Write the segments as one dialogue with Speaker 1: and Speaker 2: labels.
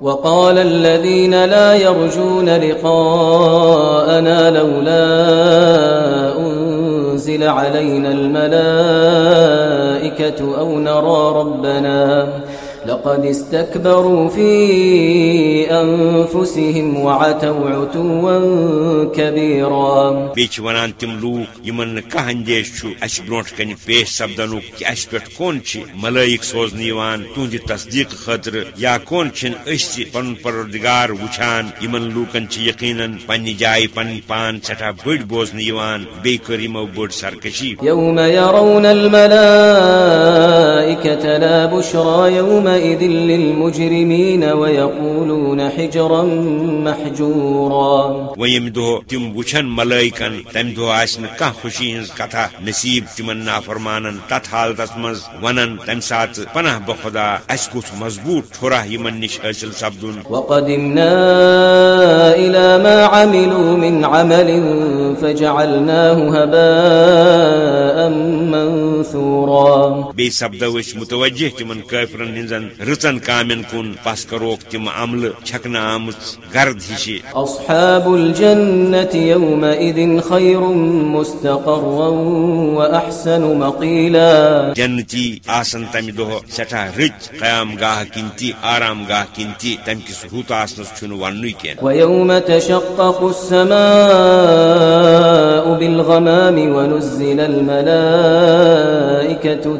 Speaker 1: وقال الذين لا يرجون لقاءنا لولا أنزل علينا الملائكة أو نرى ربنا لقد استكبروا في أنفسهم وعتوا عتوا كبيرا.
Speaker 2: بیچ ونان تم لوک یمن کہ اندیش چھ اس برونٹ کن پیش سپدن کہ اس پہ کون چھ ملائک سوزن یوان تہند تصدیق خاطر یا کون چھن اس پن پروردگار وچھان؟ یمن لوکن چھ یقینا پنہ جائے پن پان سٹھا بڑ بوزن یوان بی کر یمو بڑ سرکشی
Speaker 1: يوم يرون الملائكة لا بشرى يومئذ للمجرمين ويقولون حجرا محجورا.
Speaker 2: ویم دو تم وچھن ملائکن تم دو آسن کان خوشی ہنز کتھا نصیب تمن نافرمانن تت حالتس مز ونن تم سات پناہ بخدا اس کت مضبوط ٹھورا یمن نش حاصل سپدن۔
Speaker 1: وقدمنا إلى ما عملوا من عمل فجعلناه هباء منثورا.
Speaker 2: بی سپدو اس متوجہ تمن کافرن ہنزن رچن کامن کن پس کروک تم عمل چھکنا آمت گرد ہشی
Speaker 1: أصحاب الجنة يومئذ خير مستقرا وأحسن مقيلا
Speaker 2: جنتی آسن تم دہ سٹھا رچ قیام گاہ کنتی آرام گاہ کنتی تم کس روت آسنس چھن ون کی
Speaker 1: ويوم تشقق السماء بالغمام ونزل الملائكة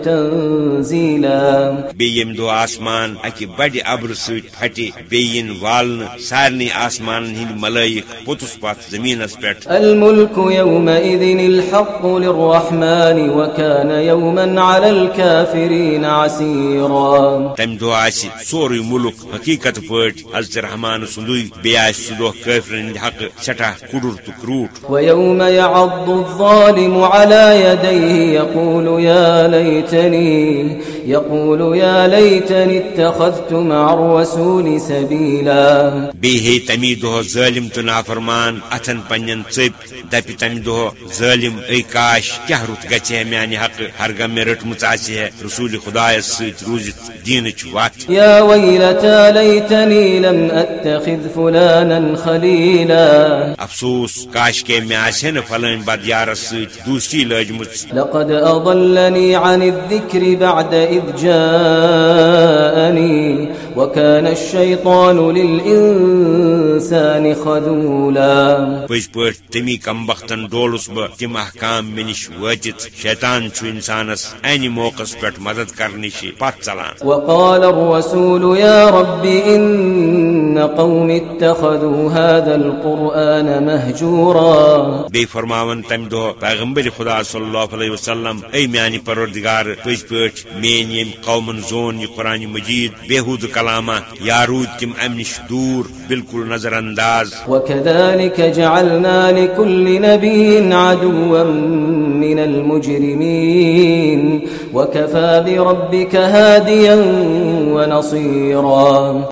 Speaker 1: تنزيلا
Speaker 2: بیم دو آسمان اکہ بڑ ابر ست پھٹہ بین والن سارنی آسمان ہند ملائک پوتس پات زمینس پہ
Speaker 1: الملك يومئذ الحق للرحمن وكان يوما على الكافرين عسيرا.
Speaker 2: تم دہ آس سوری ملک حقیقت پٲٹھۍ حضرت رحمان سندوی بی آس سہ دہ کافرن حق سٹھا کڑر تو کروٹ۔
Speaker 1: ويوم يعض الظالم على يديه يقول يا ليتني يقول يا ليتني اتخذت مع الرسول سبيلا
Speaker 2: ہے تمی دہ ظالم تو نافرمان اتن پنن ژپ دپہ تمہ دہ ظالم اے کاش کیا رت گژھِ ہے میانہ حق رٹمژ آسہ ہے رسول خدایس ست روزت دینچ وت
Speaker 1: يا ويلتى ليتني لم أتخذ فلانا خليلا
Speaker 2: افسوس کاش کے مے آسہ نہ فلن بد یارس ست دوستی لجمژ
Speaker 1: لقد أضلني عن الذكر بعد إذ جاءني وكان الشيطان للإنسان خذولا.
Speaker 2: پز پٲٹھۍ تمی کم بختن ڈولس بہ تم احکام مے نش وٲتِتھ شیطان چھُ انسانس انہِ موقعس پٮ۪ٹھ مدد کرنٕچ پتھ ژلان
Speaker 1: وقال الرسول يا رب إن قوم اتخذوا هذا القرآن مهجورا.
Speaker 2: بی فرماون تم دہ پیغمبر خدا صلی اللہ علیہ وسلم. اے میانی پروردگار پز پٲٹھۍ مین یم قومن زون یہ قرآن مجید بےحود کلامہ یا روٗدۍ تم ام نش دوٗر، بالکل نظر انداز
Speaker 1: وكذلك جعلنا لكل نبي عدوا من المجرمين. وكفى بربك هاديا ونصيرا.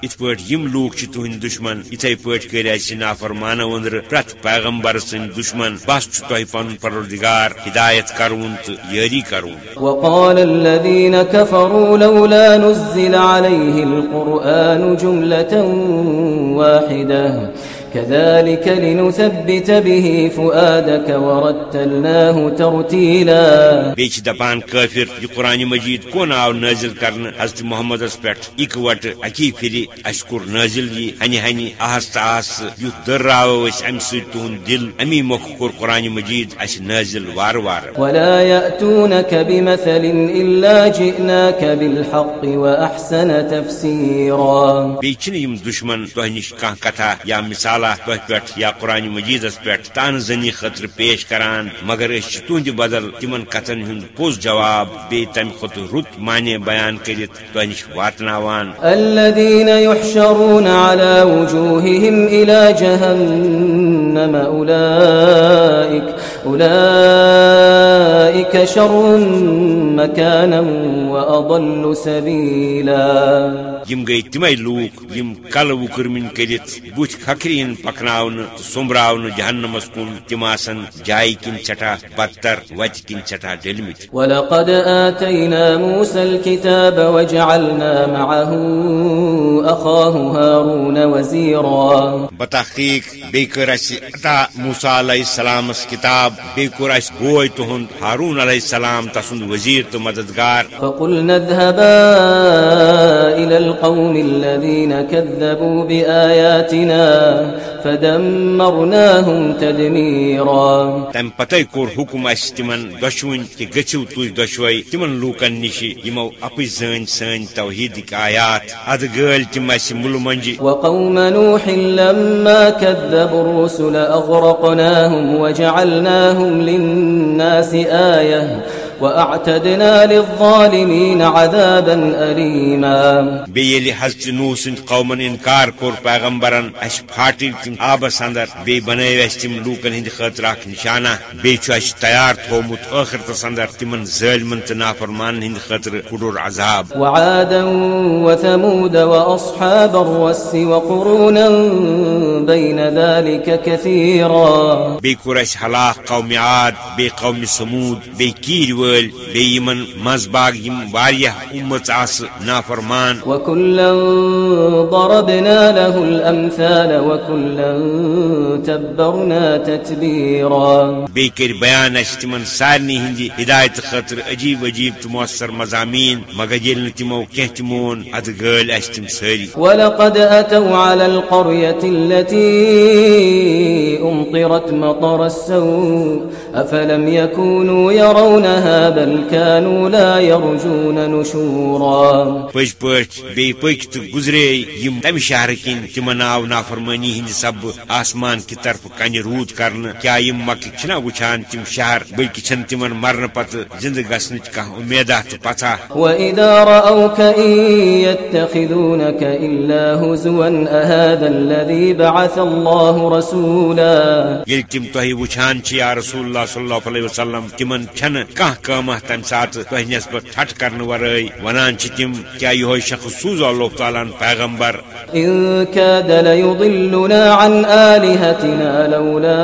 Speaker 2: ات پٲٹھۍ یم لوٗکھ چھِ تُہنٛدۍ دشمن یِتھے پٲٹھۍ کٔرۍ اَسہِ نافرمانو أنٛدرٕ پرٛٮ۪تھ پیغمبر سٕنٛدۍ دشمن بس چھُ تۄہہِ پنُن پروردگار ہدایت کرون تہٕ یٲری کرون
Speaker 1: وقال الذين كفروا لولا نزل عليه القرآن جملة واحدة كذلك لنثبت به فؤادك ورتلناه ترتيلا.
Speaker 2: چھِ دپان کٲفر یہِ قرآن مجید کون آو نٲزل کرنہٕ حضرت محمدس پٮ۪ٹھ اِکوٹہٕ اکی پھرِ اَسہِ کوٚر نٲزل یہِ ہنہِ آہستہٕ آہستہٕ یُتھ دٔرراوو أسۍ امہِ سۭتۍ تُہُنٛد دل. امی مۄکھٕ کوٚر قرآن مجید اَسہِ نٲزل وارٕ وارٕ.
Speaker 1: ولا يأتونك بمثل إلا جئناك بالحق وأحسن تفسيرا
Speaker 2: بیٚیہِ چھِنہٕ یِم دُشمن تۄہہِ نِش کانٛہہ کتھا یا مثالا تۄہہِ پٮ۪ٹھ یا قرآن مجیدس پٮ۪ٹھ تان زنی خٲطرٕ پیش کران، مگر أسۍ چھِ بدل تِمن کتھن ہُنٛد پوٚز جواب بیٚیہِ تمہِ کھۄتہٕ رُت معنی بیان کٔرِتھ تۄہہِ نِش واتناوان
Speaker 1: الذين يحشرون على وجوههم جهنم أولئك شر مكانا وأضل سبيلا.
Speaker 2: یم گئی تمے لوک یم کل وکرمن کرت بت کھکرین پکناون تو سمبراون جہنمس کن تم آسن جائے کن چٹا بدتر وت کن چٹا ڈلمت
Speaker 1: ولقد آتينا موسى الكتاب وجعلنا معه أخاه هارون وزيرا.
Speaker 2: بتحقیق بی کر اس عطا موسی علیہ السلام اس کتاب بی کر اس تہند ہارون علیہ السلام تسند وزیر تو مددگار۔
Speaker 1: فقلنا اذهبا الى القوم الذين كذبوا باياتنا فدمرناهم تدميرا.
Speaker 2: تم پتہ کور حکم اس تمن دشوین کہ گچھو تُج دشوئی تمن لوکن نشی یمو اپی زین سین توحید کی آیات اد گل تم اس مل منجی
Speaker 1: وقوم نوح لما كذبوا الرسل أغرقناهم وجعلناهم للناس آية. وأعتدنا للظالمين عذابا أليما.
Speaker 2: بیلی حضرت نو سند قومن انکار کور پیغمبرن اس پھاٹی تم آبس اندر بی بنائی اس تم لوکن ہند خاطر اخ نشانہ بی چھ اس تیار تھومت آخرتس اندر تمن ظالمن تہ نافرمان ہند خاطر کڈور عذاب.
Speaker 1: وعادا وثمود وأصحاب الرس وقرونا بين ذلك كثيرا
Speaker 2: بی کور اس ہلاک قوم عاد بی قوم سمود بی کیر ول بی یمن مزباگ یم واریہ امت آس نافرمان۔
Speaker 1: وكلا ضربنا له الأمثال وكلا تبرنا تتبيرا۔
Speaker 2: بی کر بیان اس تمن سارنی ہندی ہدایت خاطر عجیب عجیب تو مؤثر مضامین مگر یل تمو کینہ تمون اد گل اس تم ساری
Speaker 1: ولقد أتوا على القرية التي أمطرت مطر السوء أفلم يكونوا يرونها بل كانوا لا يرجون نشورا.
Speaker 2: پز پٹ بی تو گزرے یم تم شہر کن تمن آو نافرمانی ہند سب آسمان کی طرف کن رود کرن۔ کیا یم مکہ چھنا وچھان تم شہر بلکہ چھن تمن مرن پت زندہ گسنچ کانٛہہ امیدہ تو پتہ
Speaker 1: وإذا رأوك إن يتخذونك إلا هزوا أهذا الذي بعث الله رسولا۔
Speaker 2: یل تم تہ وچھان چھ یا رسول اللہ صلی اللہ علیہ وسلم تمن چھن کانٛہہ قامہ تم سات تہ نسبت ٹھٹ کرن ورٲے ونان تم کیا یہ شخص سوز اللہ تعالیٰ پیغمبر؟
Speaker 1: إن كاد ليضلنا عن آلهتنا لولا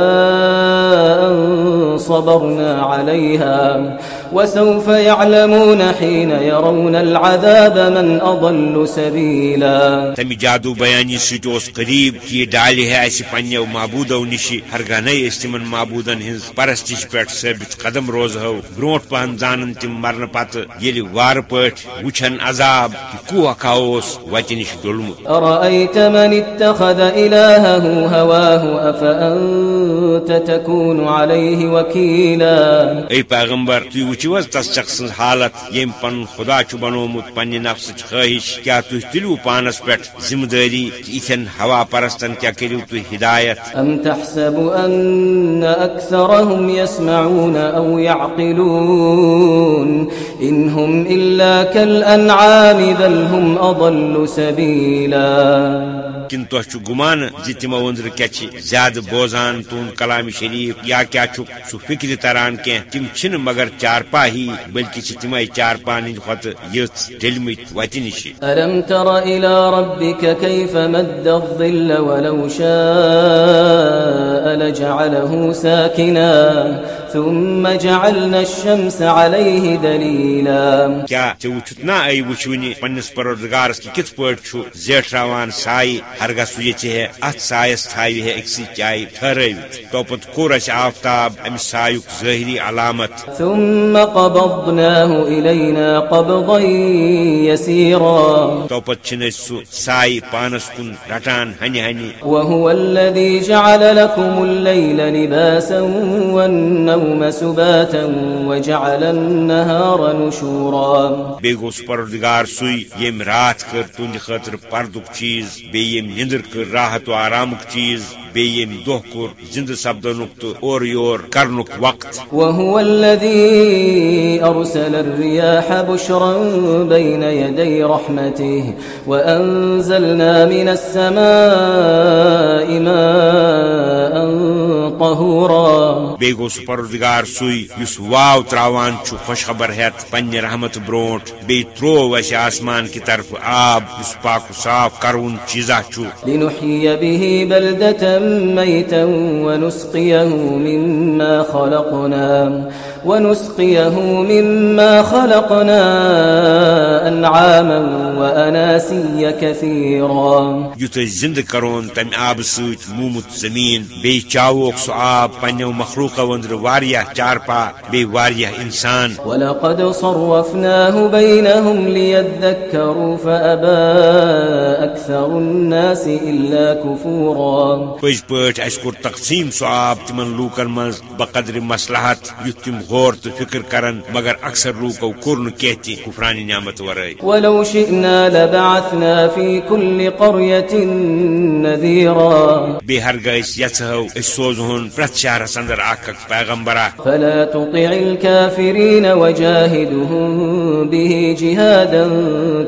Speaker 1: أن صبرنا عليها وسوف يعلمون حين يرون العذاب من أضل سبيلا.
Speaker 2: تمہ جادو قریب کہ یہ ڈالہ ہے اس پنو معبودو نش ہرگاہ اس تمن معبودن ہز پرستش پہ ثابت قدم روزہو بروٹ پہن زانن تم مرن پتہ یل وار پٹ وچھن عذاب کہ کو اکاوس وتہ نش ڈولمت
Speaker 1: أرأيت من اتخذ إلهه هواه أفأنت تكون عليه وكيلا؟
Speaker 2: اے پیغمبر وچو حظ تس شخص حالت یم پن خدا چھ بنومت پنہ نفس خواہش کیا تھی تلو پانس پہ ذمہ داری کہ اتھن ہوا پرستن کیا کرو تھی ہدایت
Speaker 1: أم تحسب أن أكثرهم يسمعون أو يعقلون؟ إن هم إلا كالأنعام بل هم أضل سبيلا
Speaker 2: کن تہ گمان زِ تمو أنٛدرٕ چھ زیادٕ بوزان تہد کلام شریف یا کیا چھُکھ سُہ فکر تران کی تم چھن مگر چارپا ہی بلکہ چھ تمے چارپان ہند کھت یژ ڈلمت وتہ
Speaker 1: ألم تر إلى ربك كيف مد الظل ولو شاء لجعله ساكنا ثم جعلنا الشمس عليه دليلا.
Speaker 2: کیا ژے وچھت نا اے وچھونی؟ پنس پروردگارس کی کت پٲٹھۍ چھُ زیٹھراوان سایہِ ہرگاہ سُہ یژھِ ہے اتھ سایس تھاوِ ہے أکسٕے جایہِ ٹھہرٲوِتھ توپت کوٚر اَسہِ آفتاب امہِ سایُک ظٲہری علامت۔
Speaker 1: ثم قبضناه إلينا قبضا يسيرا.
Speaker 2: توپت سُہ سایہِ پانس کُن رٹان ہنہِ ہنہِ
Speaker 1: وهو الذي جعل لكم الليل لباسا والنوم سباتا وجعل النهار نشورا.
Speaker 2: سُہ پروردگار سُے ییٚمۍ راتھ کٔر تُہنٛدِ خٲطرٕ پردُک چیٖز ییٚمۍ نِندٕر کٔر راحت و آرامُک چیٖز ییٚمۍ دۄہ کوٚر زِندٕ سپدنُک تہٕ اورٕ یور کرنُک وقت.
Speaker 1: وهو الذي أرسل الرياح بشرا بين يدي رحمته وأنزلنا من السماء ماء طهورا
Speaker 2: بی گو سہ پردگار سی اس واو تراوان چھ خوشخبر ہیت پنہ رحمت برونٹ بی ترو اس آسمان کی طرف آب اس پاک صاف کرون چیزا چھ
Speaker 1: لنحيي به بلدة ميتا ونسقيه مما خلقنا۔ ونسقيه مما خلقنا أنعاما وأناسيا كثيرا.
Speaker 2: یت زند کرون تم آب ست مومت زمین بی چاوک سہ آب پنو مخلوق وندر واریاہ چارپا بی واریاہ انسان.
Speaker 1: ولقد صرفناه بينهم ليذكروا فأبى أكثر الناس إلا كفورا.
Speaker 2: پز پٲٹھۍ اَسہِ کوٚر تقسیٖم سُہ آب تِمن لوٗکن منٛز بقدر مصلحت یُتھ تِم غور تہٕ فِکر کرن مگر اکثر لوٗکو کوٚر نہٕ کینٛہہ تہِ کُفرانہِ نعمت ورٲے
Speaker 1: ولو شئنا لبعثنا في كل قرية نذيرا
Speaker 2: أسۍ یژھو أسۍ سوزہون پرٛٮ۪تھ شہرس انٛدر اکھ اکھ پیغمبرا
Speaker 1: فلا تطع الكافرين وجاهدهم به جهادا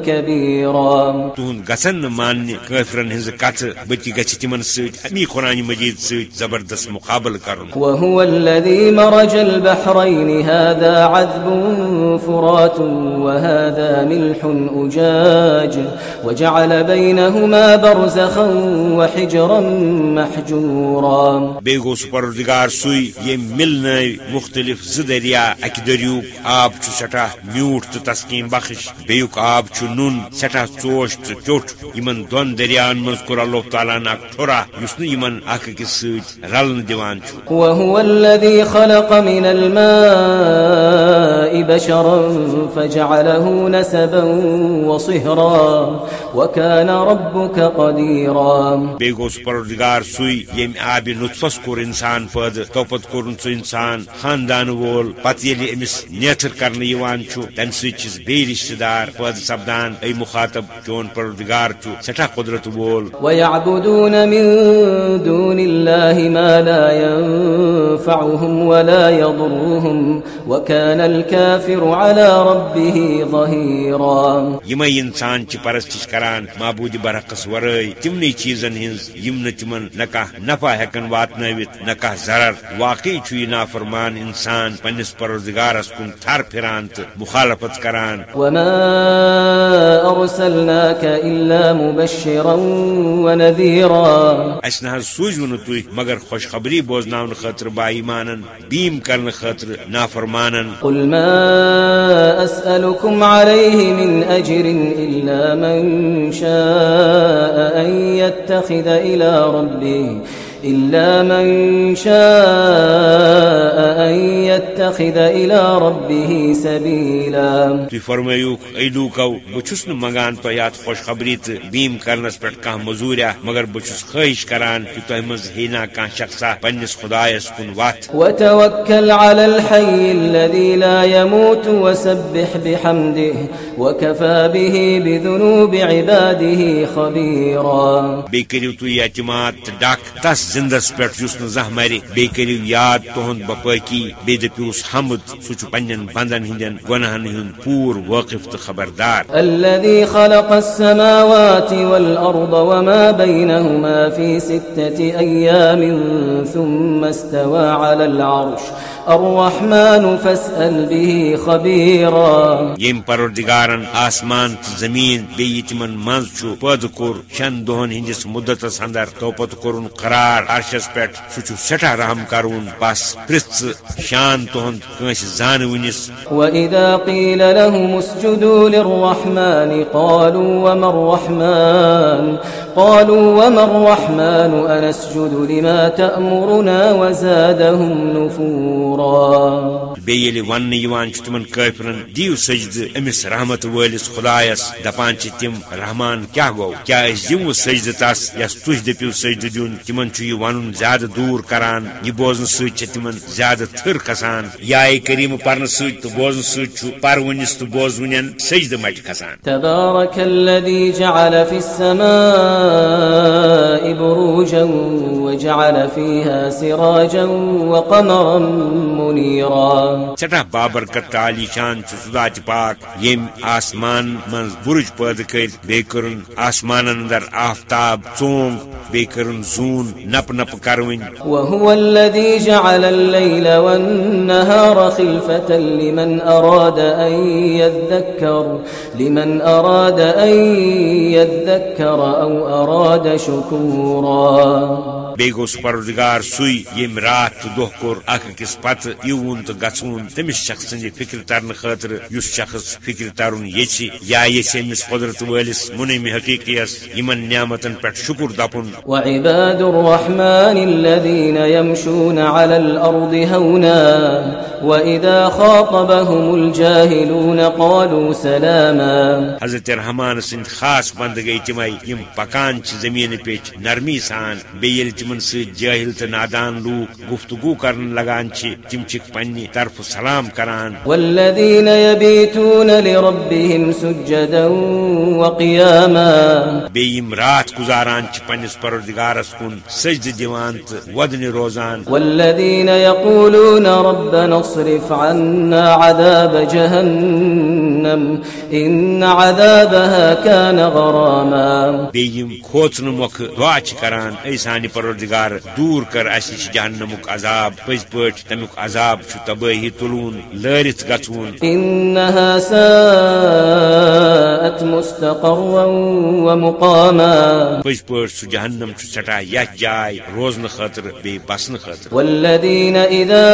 Speaker 1: كبيرا
Speaker 2: تہنٛد گژھن نہٕ ماننہِ کٲفرن ہٕنٛزٕ کتھٕ بٔلکہِ گژھِ تِمن سۭتۍ امی قرآن مجیٖد سۭتۍ زبردست مُقابلہٕ کرُن۔
Speaker 1: وهو الذي مرج البحرين هذا عذب فرات وهذا ملح أجاج وجعل بينهما برزخا وحجرا محجورا.
Speaker 2: بیٚیہِ گوٚو سُہ پردگار سُے ییٚمۍ مِلنٲوۍ مختلف زٕ دریا اکہِ دٔریُک آب سٮ۪ٹھاہ میوٗٹھ تہٕ تسکیٖن بخش بیٚیُک آب چھُ نوٚن ژوش تہٕ ٹیوٚٹھ یِمن دۄن دٔریاہن منٛز کوٚر اللہ تعالیٰ ہن اکھ ٹھُرا یُس نہٕ یِمن اکھ أکِس سۭتۍ رلنہٕ دِوان چھُ
Speaker 1: وهو الذي خلق من الماء بشرا فجعله نسبا وصهرا وكان ربك قديرا.
Speaker 2: سُہ پردگار سُے ییٚمۍ آبہِ نُطفس کوٚر انسان پٲدٕ توپت کوٚرُن سُہ انسان خاندان وول پتہٕ ییٚلہِ أمِس نیتھر کرنہٕ یِوان چھُ تمہِ سۭتۍ چھِس بیٚیہِ رشتہٕ دار پٲدٕ سپدان اے مخاطب چون پردگار چھُ سٮ۪ٹھاہ قدرت وول.
Speaker 1: ويعبدون من دون الله ما لا ينفعهم ولا يضرهم. وكان الكافر على ربه ظهيرا.
Speaker 2: یمے انسان چھ پرستش کران معبود برعکس ورٲے تمنٕے چیزن ہنز یم نہٕ تمن کانٛہہ نفع ہیکن واتنٲوِتھ نہ کانٛہہ ضرر. واقعی چھُ نافرمان انسان پننس پروردگارس کُن تھر پھران تہٕ مخالفت کران.
Speaker 1: وما أرسلناك إلا مبشرا ونذيرا.
Speaker 2: اسہِ نہ حظ سوٗزوٕ نہٕ تُہۍ مگر خۄشخبری بوزناونہٕ خٲطرٕ با ایمانن بیٖم کرنہٕ خٲطرٕ نافرمانن
Speaker 1: قل ما أسألكم عليه من أجر إلا من شاء أن يتخذ إلى ربه إلا من شاء أن يتخذ إلى ربه سبيلا۔
Speaker 2: تُہۍ فرمٲیوُکھ اے لوٗکو بہٕ چھُس نہٕ منگان تۄہہِ اتھ خۄشخبری تہٕ بیٖم کرنس پٮ۪ٹھ کانٛہہ مزوٗریا مگر بہٕ چھُس خٲہِش کران کہِ تۄہہِ منٛز ہینا کانٛہہ شخصا پننس خدایس کُن وتھ
Speaker 1: وتوكل على الحي الذي لا يموت وسبح بحمده وكفى به بذنوب عباده خبيرا۔
Speaker 2: بیٚیہِ کٔرِو تُہۍ اعتماد تہٕ ڈکھ تس زندس پہ یُس نہٕ مر۔ بیو یاد تہد بپٲکی بیٚیہِ دٔپِوس حمد سہ پن بندن بنٛدن ہٕنٛدٮ۪ن ہند پور واقف تو خبردار۔
Speaker 1: الذي خلق السماوات والأرض وما بينهما في ستة أيام ثم استوى على العرش الرحمن فاسأل به خبيرا.
Speaker 2: ییٚمۍ پروردگارن آسمان زمیٖن بیٚیہِ یہِ تِمن منٛز چھُ پٲدٕ کوٚر شٮ۪ن دۄہن ہٕنٛدِس مُدتس اندر تو پتہٕ کوٚرُن قرار عرشس پٮ۪ٹھ سُہ چھُ سٮ۪ٹھاہ رحم کرون پرٛژھ ژٕ شان کٲنٛسہِ زانہٕ وٕنِس۔
Speaker 1: وإذا قيل لهم اسجدوا للرحمن قالوا وما الرحمن؟ قالوا وما الرحمن أنسجد لما تأمرنا وزادهم نفورا.
Speaker 2: بیٚیہِ ییٚلہِ وننہٕ یِوان چھُ تِمن کٲفرن رحمت وٲلِس خدایس، دپان چھِ تِم رحمان کیٛاہ گوٚو کیٛاہ أسۍ دِمو تس یس تُہۍ دٔپِو سجدٕ دیُن تِمن چھُ یہِ ونُن زیادٕ دوٗر کران، یہِ بوزنہٕ سۭتۍ چھِ تِمن زیادٕ تھٕر کھسان یا کریٖمہٕ پرنہٕ سۭتۍ تہٕ بوزنہٕ سۭتۍ چھُ پرونِس تہٕ بوزوٕنٮ۪ن سجدٕ مٹہِ کھسان
Speaker 1: جعل السماء بروجا وجعل فيها سراجا وقمرا منيرا
Speaker 2: سٹھا بابرکت عالی شان سدات پاک، یم آسمان من برج پید کر آسمان اندر آفتاب چونگ بی زون نپ نپ کرون۔
Speaker 1: وهو الذي جعل الليل والنهار خلفة لمن أراد أن يذكر لمن أراد أن يذكر أو أراد شكورا.
Speaker 2: بی گوس پردگار سوی یم رات دہ کور اخ کس پت یون تو گھون تمس شخص سند فکر ترن خاطر یس شخص فکر ترن یچ یا یس امس قدرت ولس منم حقیقیس یمن نعمتن پٹ شکر دپن
Speaker 1: وعباد الرحمن الذين يمشون على الأرض هونا وإذا خاطبهم الجاهلون قالوا سلاما
Speaker 2: حضرت رحمان سند خاص بندگی تمے یم پکان چھ زمین پیچ نرمی سان بیل تمن س جاہل تو نادان لوک گفتگو کرن لگان تم چھ پننی طرف سلام کران۔
Speaker 1: والذين يبيتون لربهم سجدا
Speaker 2: بیم رات گزاران چھ پنس پروردگارس کن سجد دیوان تو ودن روزان۔
Speaker 1: والذين يقولون ربنا اصرف عنا عذاب جهنم إن عذابها كان غراما۔
Speaker 2: بیم کھوچن موقع دعا چھ کران اے سانی پروردگار دور کر اس جہنمک عذاب پز پٹ تمیک عذاب چھ تباہی تلون لارت گژھون۔
Speaker 1: إنها ساءت مستقرا ومقاما.
Speaker 2: پز پٹ سہ جہنم چھ سٹھا یتھ جائے روزن خاطر بی بسن خاطر
Speaker 1: والذين إذا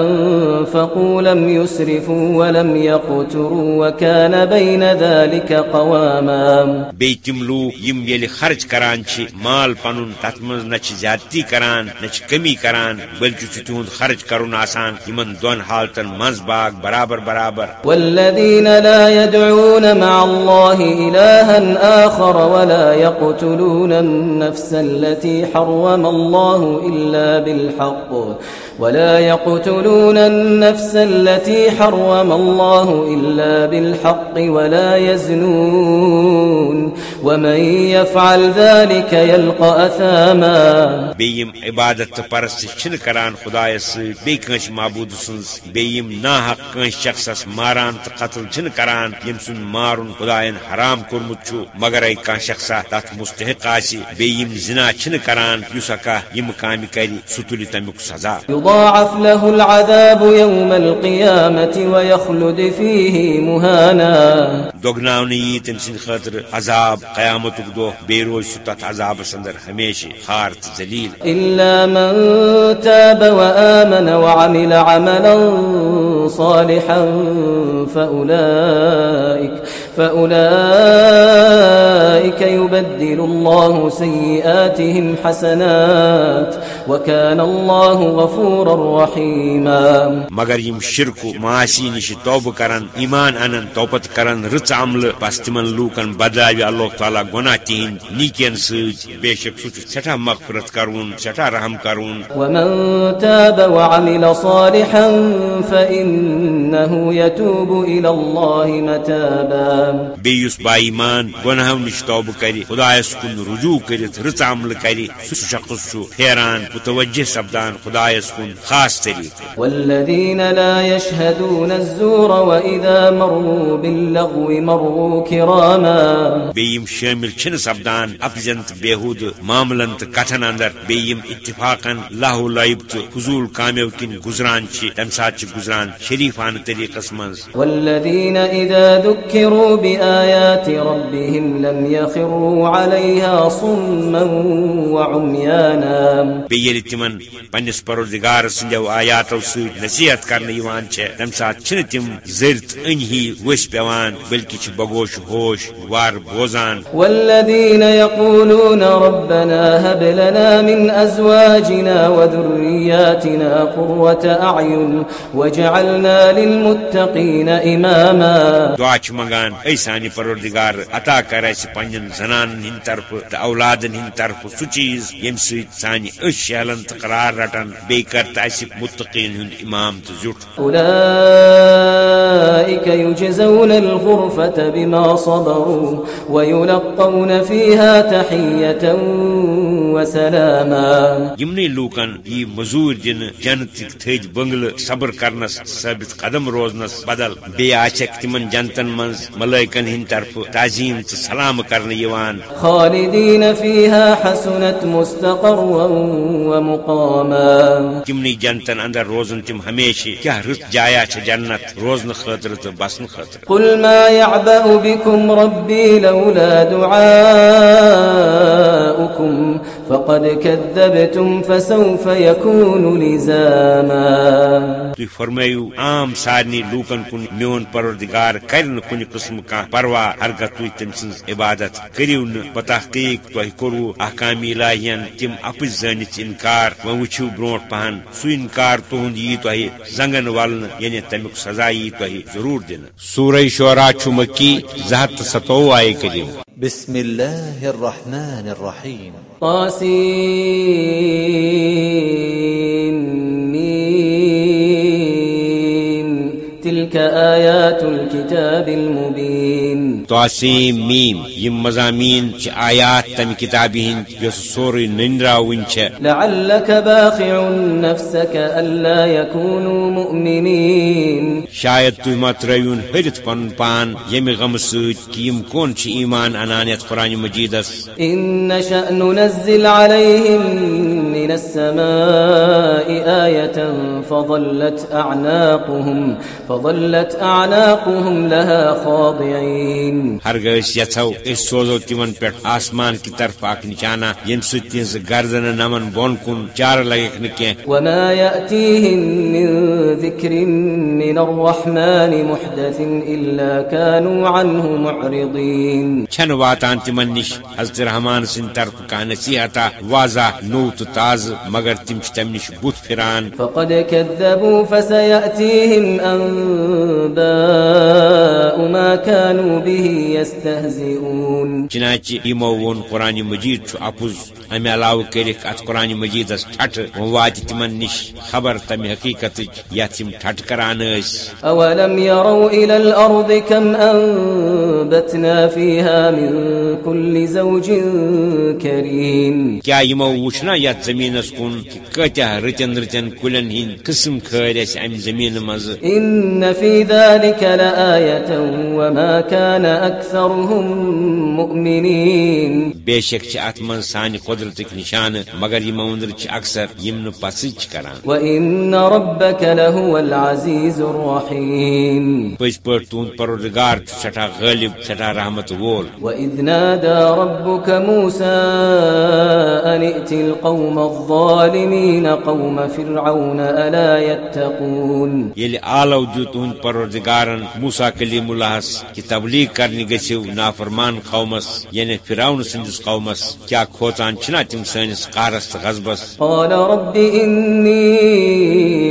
Speaker 1: أنفقوا لم يسرفوا ولم يقتروا وكان بين ذلك قواما.
Speaker 2: بی تم لوک یم یل خرچ کران چھ مال پنن تت من نہ زیادتی کران، نہ کمی کران، بلکہ چھ تہند خرچ کرن آسان، یمن دون حالتن مز باغ برابر برابر۔
Speaker 1: والذين لا يدعون مع الله إلها آخر ولا يقتلون النفس التي حرم الله إلا بالحق۔ ولا يقتلون النفس التي حرم الله إلا بالحق ولا يزنون ومن يفعل ذلك يلقى أثاما.
Speaker 2: بیم عبادت پرست چھن کران خدای سی بی کنش معبود سنس بیم ناحق کنش شخصس ماران تو قتل چھن کران یم سن مارن خداین حرام کرمت چھو مگر ای کان شخصا تات مستحق آسی بیم زنا چھن کران یسکا یم کامی کری ستولی تمیک سزا.
Speaker 1: يضاعف له العذاب يوم القيامة ويخلد فيه مهانا
Speaker 2: دگناون یی تم سند خاطر عذاب قیامت دہ بی روز سہ تت عذابس اندر ہمیشہ خار تو ذلیل۔
Speaker 1: إلا من تاب وآمن وعمل عملا صالحا فأولئك فأولئك يبدل الله سيئاتهم حسنات وكان الله غفورا رحيما
Speaker 2: مگر یم شرک و معاصی نش توبہ کران ایمان انن توبت کران رچ عمل پس تمن لوکن بدلاوی اللہ تعالی گناہ تہند نیکین سۭتۍ بے شک سہ چھُ سٹھاہ مغفرت کرون سٹھاہ رحم کرون
Speaker 1: ومن تاب وعمل صالحا فإنه يتوب إلى الله متابا
Speaker 2: بیس با ایمان گناہو نش توبہ کر خدایس کن رجوع کرت عمل کر سہ شخص چھ پھیران متوجہ سپدان خدایس کن خاص طریقہ
Speaker 1: والذين لا يشهدون الزور وإذا مروا باللغو مروا كراما
Speaker 2: بیم شامل چھن سپدان اپزنت بےحود معاملن تو کتھن اندر۔ بیم اتفاقن لاہو لائب تو فضول کامیو کن گزران چھ۔ تم سات چھ گزران شریفان طریقس
Speaker 1: والذين إذا بآيات ربهم لم يخروا عليها صما وعميانا.
Speaker 2: بیل تمن پنس پروردگار سندو آیاتو سۭتۍ نصیحت کرنہٕ یوان چھے تم سات چھن تم زرت انہی وش پیوان بلکہ چھ بگوش ہوش وار بوزان.
Speaker 1: والذين يقولون ربنا هب لنا من أزواجنا وذرياتنا قرة أعين وجعلنا للمتقين إماما
Speaker 2: دعا چھ منگان اے سانی پروردگار عطا کر اس پنجن زنان ہند طرف تو اولادن ہند طرف سہ چیز یم سۭتۍ سانہِ أچھ شیلن تہٕ قرار رٹان بیٚیہِ کر تہٕ متقین ہُنٛد امام تہٕ زیُٹھ
Speaker 1: أولئك يجزون الغرفة بما صبروا ويلقون فيها تحية وسلاما.
Speaker 2: یمنی لوکن یہ مزور دن جنت تھج بنگل صبر کرنس ثابت قدم روزنس بدل بی آچک تمن جنتن منز ملائکن ہند طرف تعظیم تو سلام کرنے یوان۔
Speaker 1: خالدين فيها حسنت مستقرا ومقاما
Speaker 2: تمنی جنتن اندر روزن تم ہمیشہ کیا رت جایا چھ جنت روزن خاطر تو بسن خاطر۔
Speaker 1: قل ما يعبأ بكم ربي لولا دعاؤكم فقد كذبتم فسوف يكون لزاما.
Speaker 2: تھی فرمائیو عام سارنی لوکن کن میون پروردگار کر کن قسم کا پروا ہرگہ تھی تم سن عبادت کریو ن بتحقیق تہ کرو احکام الہین تم اپز زانت انکار و وچھو برونٹ پہن سو انکار تہند یہ تہ زنگن ولن یعنی تمیک سزا یہ تہ ضرور دن سورہ شعراء چھ مکی زہت ستو آئے کریم
Speaker 3: بسم الله الرحمن الرحيم.
Speaker 1: طاسين تلك آيات الكتاب المبين.
Speaker 2: توسیم میم یم مضامین چھ آیات تم کتاب ہند یس سوری نندراون چھ۔
Speaker 1: لعلك باخع نفسك ألا يكونوا مؤمنين
Speaker 2: شاید تھی ما ترون ہرت پن پان یم غم ست کہ یم کون چھ ایمان انانیت قرآن مجیدس
Speaker 1: إن نشأ ننزل عليهم من السماء آية فظلت أعناقهم فظلت أعناقهم لها خاضعين.
Speaker 2: ہرگز یژھو اس سوزو تمن پہ آسمان کی طرف اک نشانہ یم ست تہذ گردن نمن بون کن چار لگک نہ
Speaker 1: وما يأتيهم من ذكر من الرحمن محدث إلا كانوا عنه معرضين.
Speaker 2: چھن واتان تمن نش حضرت رحمان سن طرف کا نصیحتا واضح نو تو تاز مگر تم تم نش بت پھران
Speaker 1: فقد كذبوا فسيأتيهم أنباء ما كانوا به يستهزئون
Speaker 2: چنانچہ یمو وون قرآن مجید چھ اپز امہ علاوہ کرک ات قرآن مجیدس ٹھٹ وات تمن نش خبر تمہ حقیقت یت یم ٹھٹ کران
Speaker 1: أولم يروا إلى الأرض كم أنبتنا فيها من كل زوج كريم.
Speaker 2: کیا یمو یت زمینس کن کتیا رتن رتن کلن ہند قسم اس ام زمین مز
Speaker 1: إن في ذلك لآية وما كان أكثرهم مؤمنين.
Speaker 2: بے شک ات من سانہ قدرتک نشان مگر یمو اندر چھ اکثر نہ پسچ کران.
Speaker 1: وإن ربك لهو العزيز الرحيم
Speaker 2: پروردگار چھُ غٲلب سٮ۪ٹھاہ رحمت وول.
Speaker 1: وإذ نادى ربك موسى ائت القوم الظالمين قوم فرعون يتقون
Speaker 2: پروردگارن موسا کلیم اللہس کہ تبلیغ کرنہِ گٔژھِو نافرمان قومس یعنی فراون سٕنٛدِس قومس کیٛاہ کھوژان چھِنا تِم سٲنِس قارس غضبس؟
Speaker 1: قال رب إني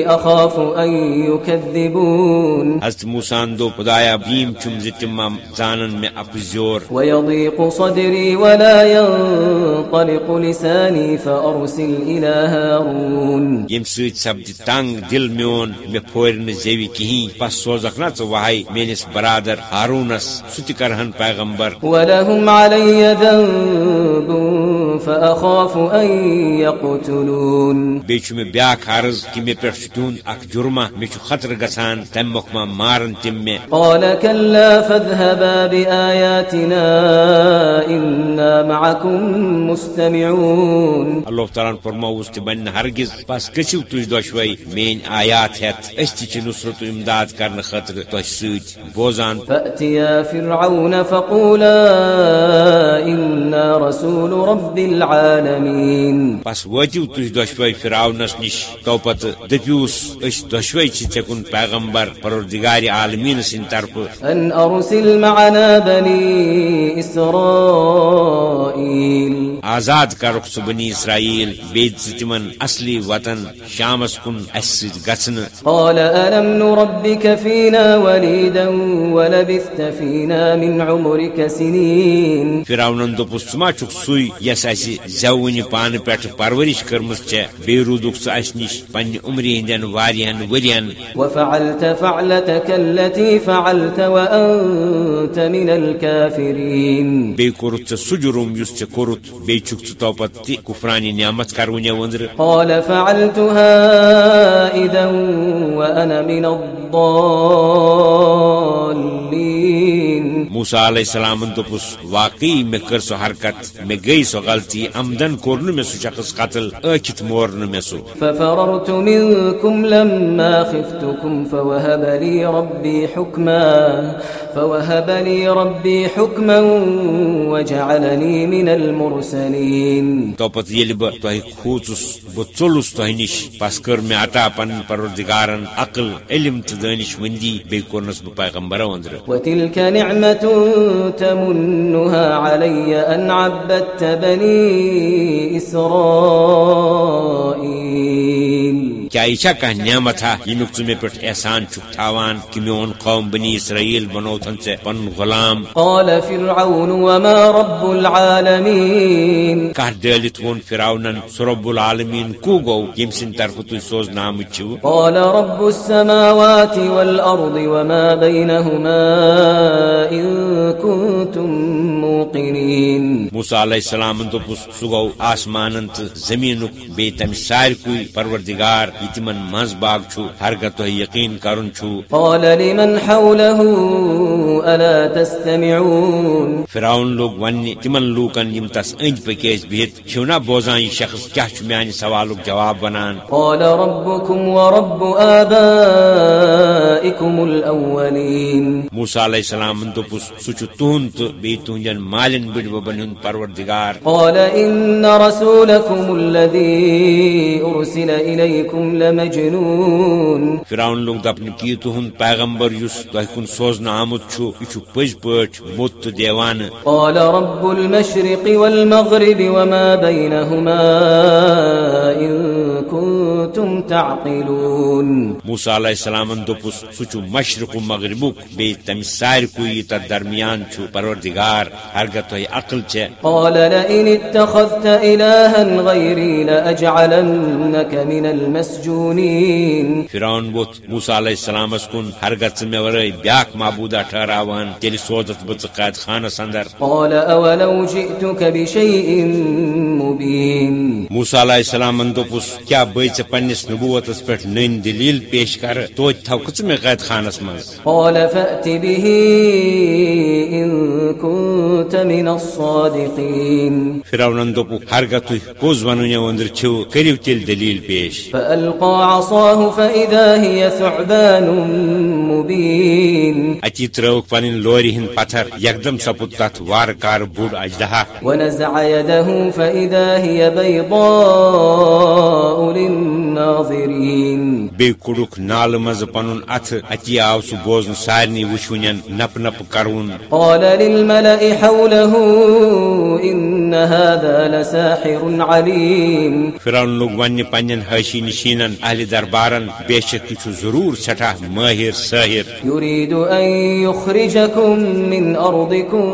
Speaker 1: أخاف أن يكذبون.
Speaker 2: حضرت موسان دو خدایا بیم چھُم زِ تِم ما زانن مےٚ اپزیور
Speaker 1: ويضيق صدري ولا ينطلق لساني فأرسل إلى هارون.
Speaker 2: ییٚمہِ سۭتۍ سپدِ تنگ دل میون مےٚ پھورِ نہٕ زیوِ کِہیٖنۍ پس سوزکھ نا ژٕ وہے میٲنِس برادر ہارونس سُہ تہِ کرہن پیغمبر۔
Speaker 1: ولهم علي ذنب فأخاف أن يقتلون.
Speaker 2: مےٚ بیاکھ عرض تِہُنٛد اکھ جُرمہ مےٚ چھُ خطرٕ گژھان تمہِ مۄکھ ما مارن تِم
Speaker 1: قال كلا فاذهبا بآياتنا إنا معكم مستمعون.
Speaker 2: بنہِ نہٕ ہرگز بس گٔژھِو تُہۍ دۄشوے میٲنۍ آیات ہٮ۪تھ أسۍ تہِ چھِ نصرت امداد کرنہٕ خٲطرٕ تۄہہِ سۭتۍ بوزان۔
Speaker 1: فأتيا فرعون فقولا إنا رسول رب العالمين
Speaker 2: بس وٲتِو تُہۍ دۄشوے فراونس نِش۔ تو پتہٕ دٔپِوس أسۍ دۄشوے چھِ ژےٚ کُن پیغمبر پروردگارِ عالمیٖن سٕنٛدِ طرفہٕ
Speaker 1: أن أرسل معنا بني إسرائيل
Speaker 2: آزاد کرُکھ ژٕ بنی اسرائیل بیٚیہِ ژٕ تِمن اصلی وطن شامس کُن اسہِ سۭتۍ گژھنہٕ
Speaker 1: قال ألم نربك فينا وليدا ولبثت فينا من عمرك سنين
Speaker 2: فراونن دوٚپُس ژٕ ما چھُکھ سُے یس اس زونہ پان پہ پرورش کرم بی رودک سہ اس نش پنہ عمر ہند ورین
Speaker 1: وفعلت فعلتك التي فعلت وأنت من الكافرين۔
Speaker 2: بی کورت سہ جرم اس ے کورت بی چھک ژٕ توپت کفرانی نعمت کرونی وندر۔
Speaker 1: قال فعلتها إذا وأنا من الضالين۔
Speaker 2: موسا علیہ السلام دپس واقعی مے کر سو حرکت مے گئی سو غلطی عمدن کور مے سو شخص قتل اکت مور مے سو.
Speaker 1: ففررت منكم لما خفتكم فوهب لي ربي حكما فوهب لي ربي حكما وجعلني من المرسلين
Speaker 2: توپت نش پس کر مے عطا پن پروردگارن عقل علم تہ دانش مندی بی کورنس پیغمبر وندر
Speaker 1: وتلك نعمة تمنها علي أن عبدت بني إسرائيل.
Speaker 2: کیا یہ کانٛہہ نعمت یمیُک ژٕ مےٚ پٮ۪ٹھ احسان چھُکھ تھاوان کہ میون قوم بنی اسرائیل بنوتھن ژےٚ پنُن غلام۔
Speaker 1: قال فرعون وما رب العالمين
Speaker 2: کتھ ڈٲلِتھ ووٚن فراونن سُہ رۄب العالمیٖن کُو گوٚو ییٚمہِ سٕنٛدِ طرفہٕ تُہۍ سوزنہٕ آمٕتۍ چھِو۔
Speaker 1: قال رب السماوات والأرض وما بينهما إن كنتم موقنين
Speaker 2: موسیٰ علیہ السلام دوٚپُس سُہ گوٚو آسمانن تہٕ زٔمیٖنُک بیٚیہِ تمہِ سارکُے پروردگار یہ تمن مز باغ چھُ ہرگہ تۄہہِ یقین کرُن چھُ
Speaker 1: قال لمن حوله ألا تستمعون؟
Speaker 2: فراؤن لوگ ونہِ تمن لوٗکن یم تس أنٛدۍ پٔکۍ ٲسۍ بِہِتھ چھِو نا بوزان شخص کیاہ چھُ میانہِ سوالُک جواب ونان
Speaker 1: قال ربكم ورب آبائكم الأولين
Speaker 2: موسیٰ علیہ السلام دوٚپُس سُہ چھُ تُہُنٛد تہٕ بیٚیہِ مالٮ۪ن بٕڈببن ہُنٛد پروردگار۔
Speaker 1: قال إن رسولكم الذي أرسل إليكم لمجنون۔
Speaker 2: فراؤن لوگ دپنہِ کہ تُہُنٛد پیغمبر یُس تۄہہِ کُن سوزنہٕ آمُت چھُ یہِ چھُ پٔزۍ پٲٹھۍ موٚت تہٕ دیوانہٕ۔
Speaker 1: قال رب المشرق والمغرب وما بينهما إن كنتم تعقلون
Speaker 2: موسیٰ علیہ السلام دوٚپُس سُہ چھُ مشرق و مغربُک بیٚیہِ تمہِ سارکُے یہِ تتھ درمیان چھُ پروردگار ہرگہ تۄہہِ عقل چھےٚ۔
Speaker 1: قال لئن اتخذت إلها غيري لأجعلنك من المسجونين
Speaker 2: فراؤن ووٚتھ موسیٰ علیہ السلامس کُن ہرگہ ژٕ مےٚ ورٲے بیاکھ معبوٗدا ٹھہراوان تیٚلہِ سوزتھ بہٕ ژٕ قید خانس اندر
Speaker 1: قال أولو جئتك بشيء مبين
Speaker 2: موسیٰ علیہ السلام دوٚپُس کیٛاہ بے ژےٚ پننس نبوتس پٮ۪ٹھ نٔنۍ دلیل پیش کر؟ تھاوکھٕ ژٕ مےٚ قید خانس منٛز۔
Speaker 1: قال فأت به إن كنت من الصادقين
Speaker 2: دوٚپُکھ ہرگہ تُہۍ پوٚز ونُن ونٛدر چھِو کٔرِو تیٚلہِ دلیل پیش۔
Speaker 1: فألقى عصاه فإذا هي ثعبان مبين
Speaker 2: اتی ترٲوکھ پنٕنۍ لورِ ہٕنٛدۍ پتھر یکدم سپُد تتھ وارٕ کارٕ بوٚڑ اجدہا۔
Speaker 1: ونزع يده فإذا هي بيضاء للناظرين.
Speaker 2: کوٚڑُکھ نالہٕ منٛزٕ پنُن اتھٕ اتی آو سُہ بوزنہٕ سارنٕے وٕچھوُنٮ۪ن نپہٕ نپہٕ کرون.
Speaker 1: قال للملأ حوله إن هذا لساحر عليم.
Speaker 2: فرعون لوگ وننہِ پننٮ۪ن حٲشی نشیٖنن اہلِ دربارن ضروٗر سٮ۪ٹھاہ مٲہِر سٲہِر
Speaker 1: يريد أن يخرجكم من أرضكم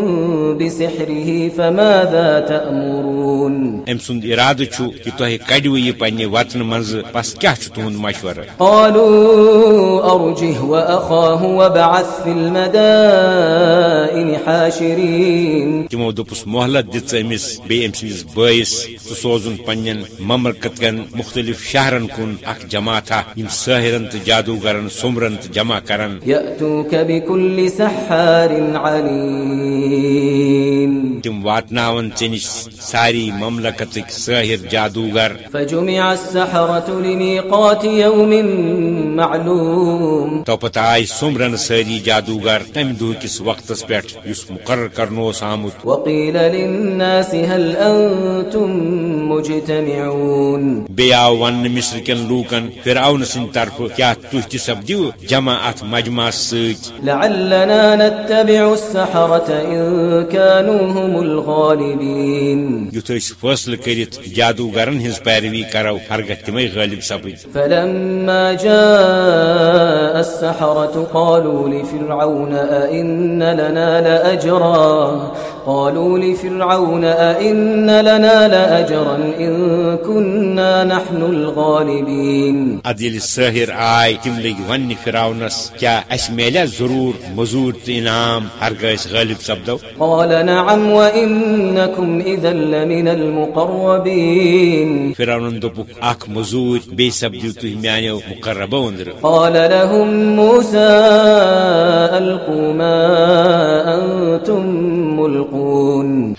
Speaker 1: بسحره فماذا تأمرون؟
Speaker 2: أمۍ سُنٛد اِرادٕ چھُ کہِ تۄہہِ کڑِو یہِ پننہِ وطنہٕ منٛزٕ بس کیٛاہ چھُ تُہُنٛد مشورٕ
Speaker 1: قالوا أرجه وأخاه وابعث في المدائن حاشرين.
Speaker 2: تِمو دوٚپُس مۄہلت دِژ أمِس بیٚیہِ أمۍ سٕنٛدِس بٲیِس ژٕ سوزُن پننٮ۪ن مملکتکن مختلف شہرن کُن اکھ جماعتھا یِم سٲحِرن تہٕ جادوگرن سُمرن تہٕ جمع کرن
Speaker 1: يأتوك بكل سحار عليم
Speaker 2: تِم واتناون ژےٚ نِش ساری مملکتٕکۍ سٲحِر جادوگر۔
Speaker 1: فجمع السحرة لميقات يوم معلوم۔
Speaker 2: توپت آے سُمرن سٲری جادوگر تمہِ دۄہ کِس وقتس پٮ۪ٹھ یُس مقرر کرنہٕ اوس آمُت
Speaker 1: وقيل للناس هل أنتم مجتمعون۔
Speaker 2: آو وننہٕ مصر کٮ۪ن لوٗکن فرعون سٕنٛدِ طرفہٕ کیٛاہ تُہۍ تہِ سپدِو جمع اتھ مجمعس سۭتۍ
Speaker 1: لعلنا نتبع السحرة إن كانوا هم الغالبين۔
Speaker 2: یُتھ أسۍ فٲصلہٕ کٔرِتھ جادوگرن ہٕنٛز پیروی کرو ہرگہ تِمے غٲلب سپٕدۍ۔
Speaker 1: فلما جاء السحرة قالوا لفرعون أئن لنا لأجرا؟ قالوا لفرعون أئن لنا لأجرا إن كنا نحن الغالبين۔
Speaker 2: ادیل ساحر آئے تم لگ ون فراؤنس کیا اس میلیا ضرور مزور ہرگہ اس غالب سپدو؟
Speaker 1: قال نعم وإنكم إذا لمن المقربين.
Speaker 2: فراؤن دپک اخ مزور بی سپدو تھی میانو مقربو اندر
Speaker 1: قال لهم موسى ألقوا ما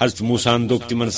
Speaker 2: حضرت موسان دپ تمن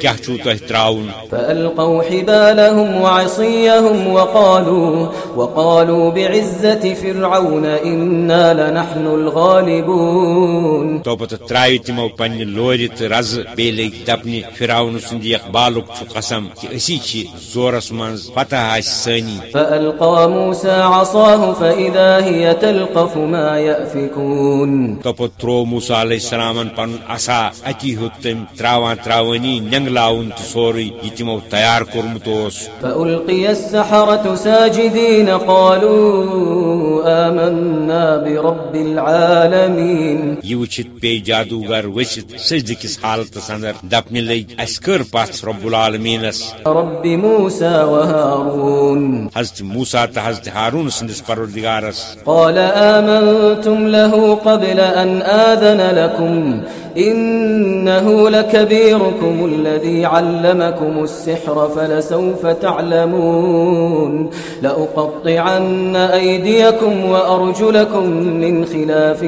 Speaker 2: کیا چھو تہ تراؤن
Speaker 1: فألقوا حبالهم وعصيهم وقالوا وقالوا بعزة فرعون إنا لنحن الغالبون.
Speaker 2: تو پتہ ترائی تمو پنہ لور تو رز بی لگ دپنہ فراؤن سند اقبالک چھ قسم کہ اسی چھ زورس منز فتح آس سانی
Speaker 1: فألقى موسى عصاه فإذا هي تلقف ما يأفكون.
Speaker 2: تو پتہ ترو موسا علیہ السلام پن اصا اتی ہوت تم تراوان تراونی ننگلاون تو سوری یہ تمو تیار کورمت اوس
Speaker 1: فألقي السحرة ساجدين قالوا آمنا برب العالمين.
Speaker 2: یہ وچت پی جادوگر وسط سجد کس حالتس اندر دپنہ لگ اس کر پس رب العالمینس
Speaker 1: رب موسى وهارون.
Speaker 2: حضرت موسا تو حضرت ہارون سندس پروردگارس
Speaker 1: قال آمنتم له قبل أن آذن لكم. إنه لكبيركم الذي علمكم السحر فلسوف تعلمون لأقطعن أيديكم وأرجلكم من خلاف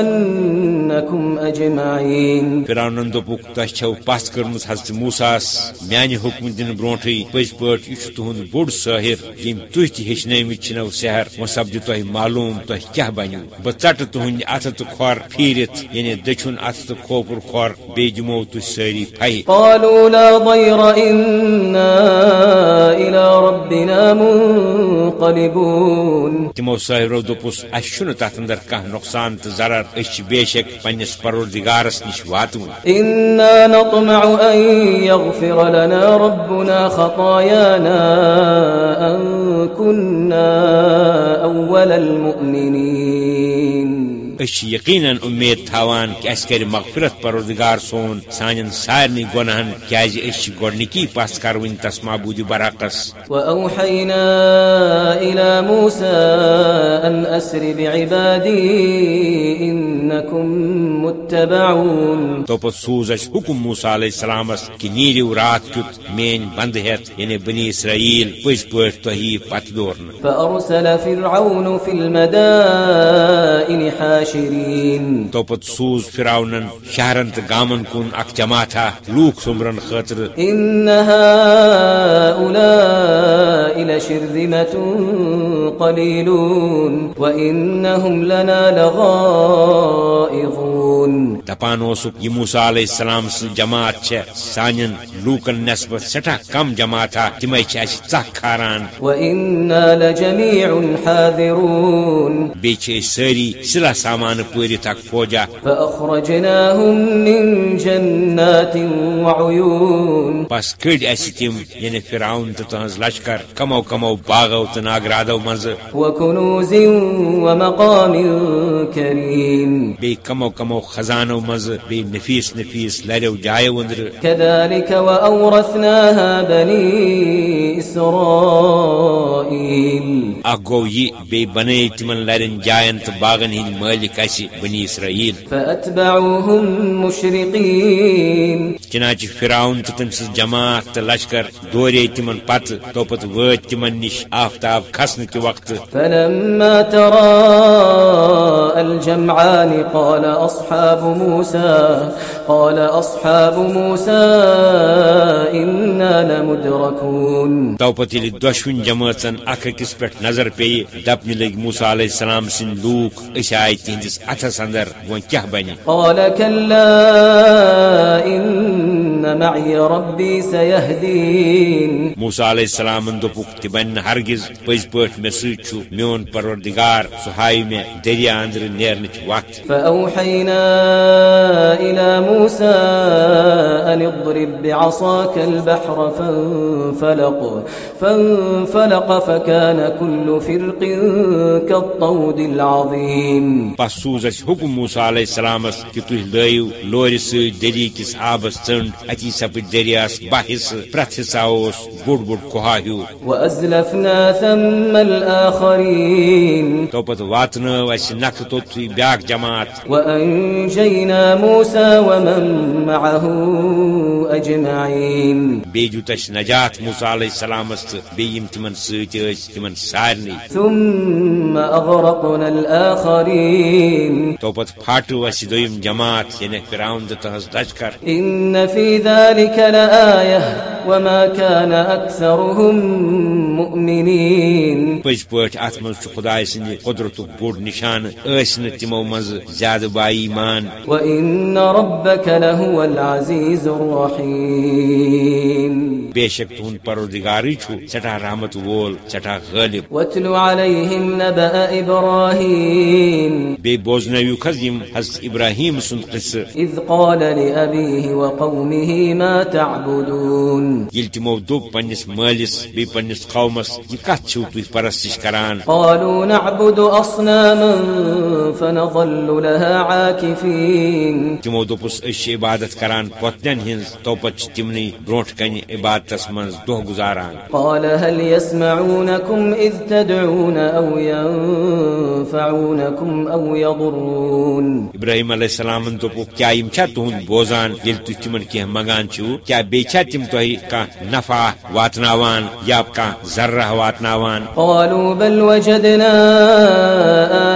Speaker 1: ولأصلبنكم أجمعين.
Speaker 2: فرانن دپک تہ چھو پس کرمز حضرت موساس میانہ حکم دن برونٹھے پز پٲٹھۍ یہ چھُ تہند بوڑ ساحر یم تُہۍ تہِ ہیٚچھنٲمٕتۍ چھِنو سحر سپدِ تۄہہِ معلوم تۄہہِ کیٛاہ بنیو بہٕ ژٹہٕ تُہنٛدِ اتھٕ تہٕ کھۄر پھیٖرِتھ یعنی دٔچھُن تہٕ کھوپُر کھۄر بیٚیہِ دِمو تُہۍ سٲری پھہہِ
Speaker 1: قالوا لا ضير إنا إلى ربنا منقلبون۔
Speaker 2: تمو ساحرو دوٚپُس چھُنہٕ تتھ اندر نۄقصان تہٕ ضرر أسۍ چھِ بے شک پننس پروردگارس نِش واتوُن۔
Speaker 1: إنا نطمع أن يغفر لنا ربنا خطايانا أن كنا أول المؤمنين۔
Speaker 2: چھِ یقیناً امید تھاوان کہ اس کر مغفرت پروردگار سون سانن سارنی گناہن کیازِ أسۍ چھِ گۄڈنِکی پس کروٕنۍ تس معبوٗدِ برعکس۔
Speaker 1: وأوحينا إلى موسى متبعون۔
Speaker 2: تو پت اس حکم موسیٰ علیہ السلامس کہ نیریو رات کیت مین بند ہیت یعنی بنی اسرائیل پز پٲٹھۍ تۄہہِ پتہٕ دورن
Speaker 1: فأرسل فرعون في المدائن
Speaker 2: تو پت سوز فراونن گامن کُن اکھ جماعتھا لوٗکھ سُمرن خٲطرٕ
Speaker 1: إن هؤلاء لشرذمة قليلون وإنهم لنا لغائظون.
Speaker 2: دپان اوسُکھ یہِ موسیٰ علیہ السلام سٕنز جماعت چھےٚ سانٮ۪ن لوٗکن نسبت سٮ۪ٹھاہ کم جماعتھا تِمے چھِ اَسہِ ژکھ کھاران
Speaker 1: وإنا لجميع حاذرون.
Speaker 2: بیٚیہِ چھِ أسۍ سٲری سامانہٕ پٲرِتھ اکھ فوجا
Speaker 1: فأخرجناهم من جنات وعيون۔
Speaker 2: بس کٔڑۍ اَسہِ تِم یعنی فراون تہٕ تُہنٛز لشکر کمو کمو باغو تہٕ ناگرادو منٛزٕ۔
Speaker 1: وكنوز ومقام كريم
Speaker 2: بیٚیہِ کمو کمو خزانو منٛزٕ بیٚیہِ نفیٖس نفیٖس لریو جایو أنٛدرٕ
Speaker 1: كذلك وأورثناها بني إسرائيل
Speaker 2: اکھ گوٚو یہِ بیٚیہِ بنٲے تِمن لرٮ۪ن جاین تہٕ باغن ہٕنٛدۍ مٲلِک اَسہِ بنی اسرائیل۔
Speaker 1: فأتبعوهم مشرقين
Speaker 2: چنانچہ فراون تہٕ تٔمۍ سٕنز جماعت تہٕ لشکر دورے تِمن پتہٕ توپت وٲتۍ تِمن نِش آفتاب کھسنہٕ کہِ وقتہٕ۔
Speaker 1: فلما تراءى الجمعان قال أصحاب موسى قال أصحاب موسى إنا لمدركون۔
Speaker 2: توپت ییٚلہِ دۄشوٕنی جمٲژن اکھ أکِس پٮ۪ٹھ نظر پیٚیہِ دپنہِ لٔگۍ موسا علیہ السلام سٕنٛدۍ لوٗکھ أسۍ آیہِ تِہنٛدِس اتھس اندر وۄنۍ کیاہ بنہِ
Speaker 1: قال كلا إن معي ربي سيهدين.
Speaker 2: موسى علیہ السلام دپک تہ بن ہرگز پز پہ مے ست میون پروردگار سہائی مے دریا اندر نیرنچ وقت
Speaker 1: فأوحينا إلى موسى أن اضرب بعصاك البحر فانفلق فانفلق فكان كل فرق كالطود العظيم.
Speaker 2: پس سوز اس حکم موسیٰ علیہ السلام کہ تھی لائیو لور ست دری کس آبس ژنڈ اتی سپد دریاس بہ حصہ پرت حصہ اس بوڑ بوڑ کوہا ہیو
Speaker 1: وأزلفنا ثم الآخرين
Speaker 2: تو پت واتن اس نکھ تو بیاک جماعت
Speaker 1: وأنجينا موسى ومن معه أجمعين
Speaker 2: بیجو تس نجات موسیٰ علیہ السلام بیم تمن ست تمن سارنی
Speaker 1: ثم أغرقنا الآخرين
Speaker 2: تو پت پھاٹو اس دویم جماعت یعنی فراؤن تہذ لشکر
Speaker 1: إن في ذلك لآية وما كان أكثرهم مؤمنين
Speaker 2: اتھ منٛز چھُ خداے سٕنٛدِ قۄدرتُک بوٚڑ نِشان نہٕ تِمو منٛزٕ زیادٕ بائی ایمان.
Speaker 1: وإن ربك لهو العزيز الرحيم
Speaker 2: بے شک تہنٛد پروردگارٕے چھُ سٮ۪ٹھاہ رحمت وول سٮ۪ٹھاہ غٲلب
Speaker 1: واتل عليهم نبأ إبراهيم.
Speaker 2: بوزنٲوِو حظ یِم حضرت ابراہیم سُنٛد قصہٕ.
Speaker 1: إذ قال لأبيه وقومه ما تعبدون.
Speaker 2: ییٚلہِ تِمو دوٚپ پننِس مٲلِس بیٚیہِ پننِس قومس یہِ کتھ چھِو تُہۍ پرستش کران.
Speaker 1: قالوا نعبد أصناما فنظل لها عاكفين.
Speaker 2: تِمو چھِ عبادت کران پۄتنٮ۪ن ہٕنٛز تو پتہٕ چھِ تِمنٕے برونٛٹھ عبادتس منٛز دۄہ گُزاران۔
Speaker 1: قال هل يسمعونكم إذ تدعون أو ينفعونكم أو يضرون؟
Speaker 2: ابراہیم علیہ السلامن دوٚپُکھ کیٛاہ یِم چھا تُہُنٛد بوزان ییٚلہِ تُہۍ تِمن کینٛہہ منگان چھِو کیٛاہ بیٚیہِ چھا تِم تۄہہِ کانٛہہ نفع واتناوان یا کانٛہہ ذرہ واتناوان؟
Speaker 1: قالوا بل وجدنا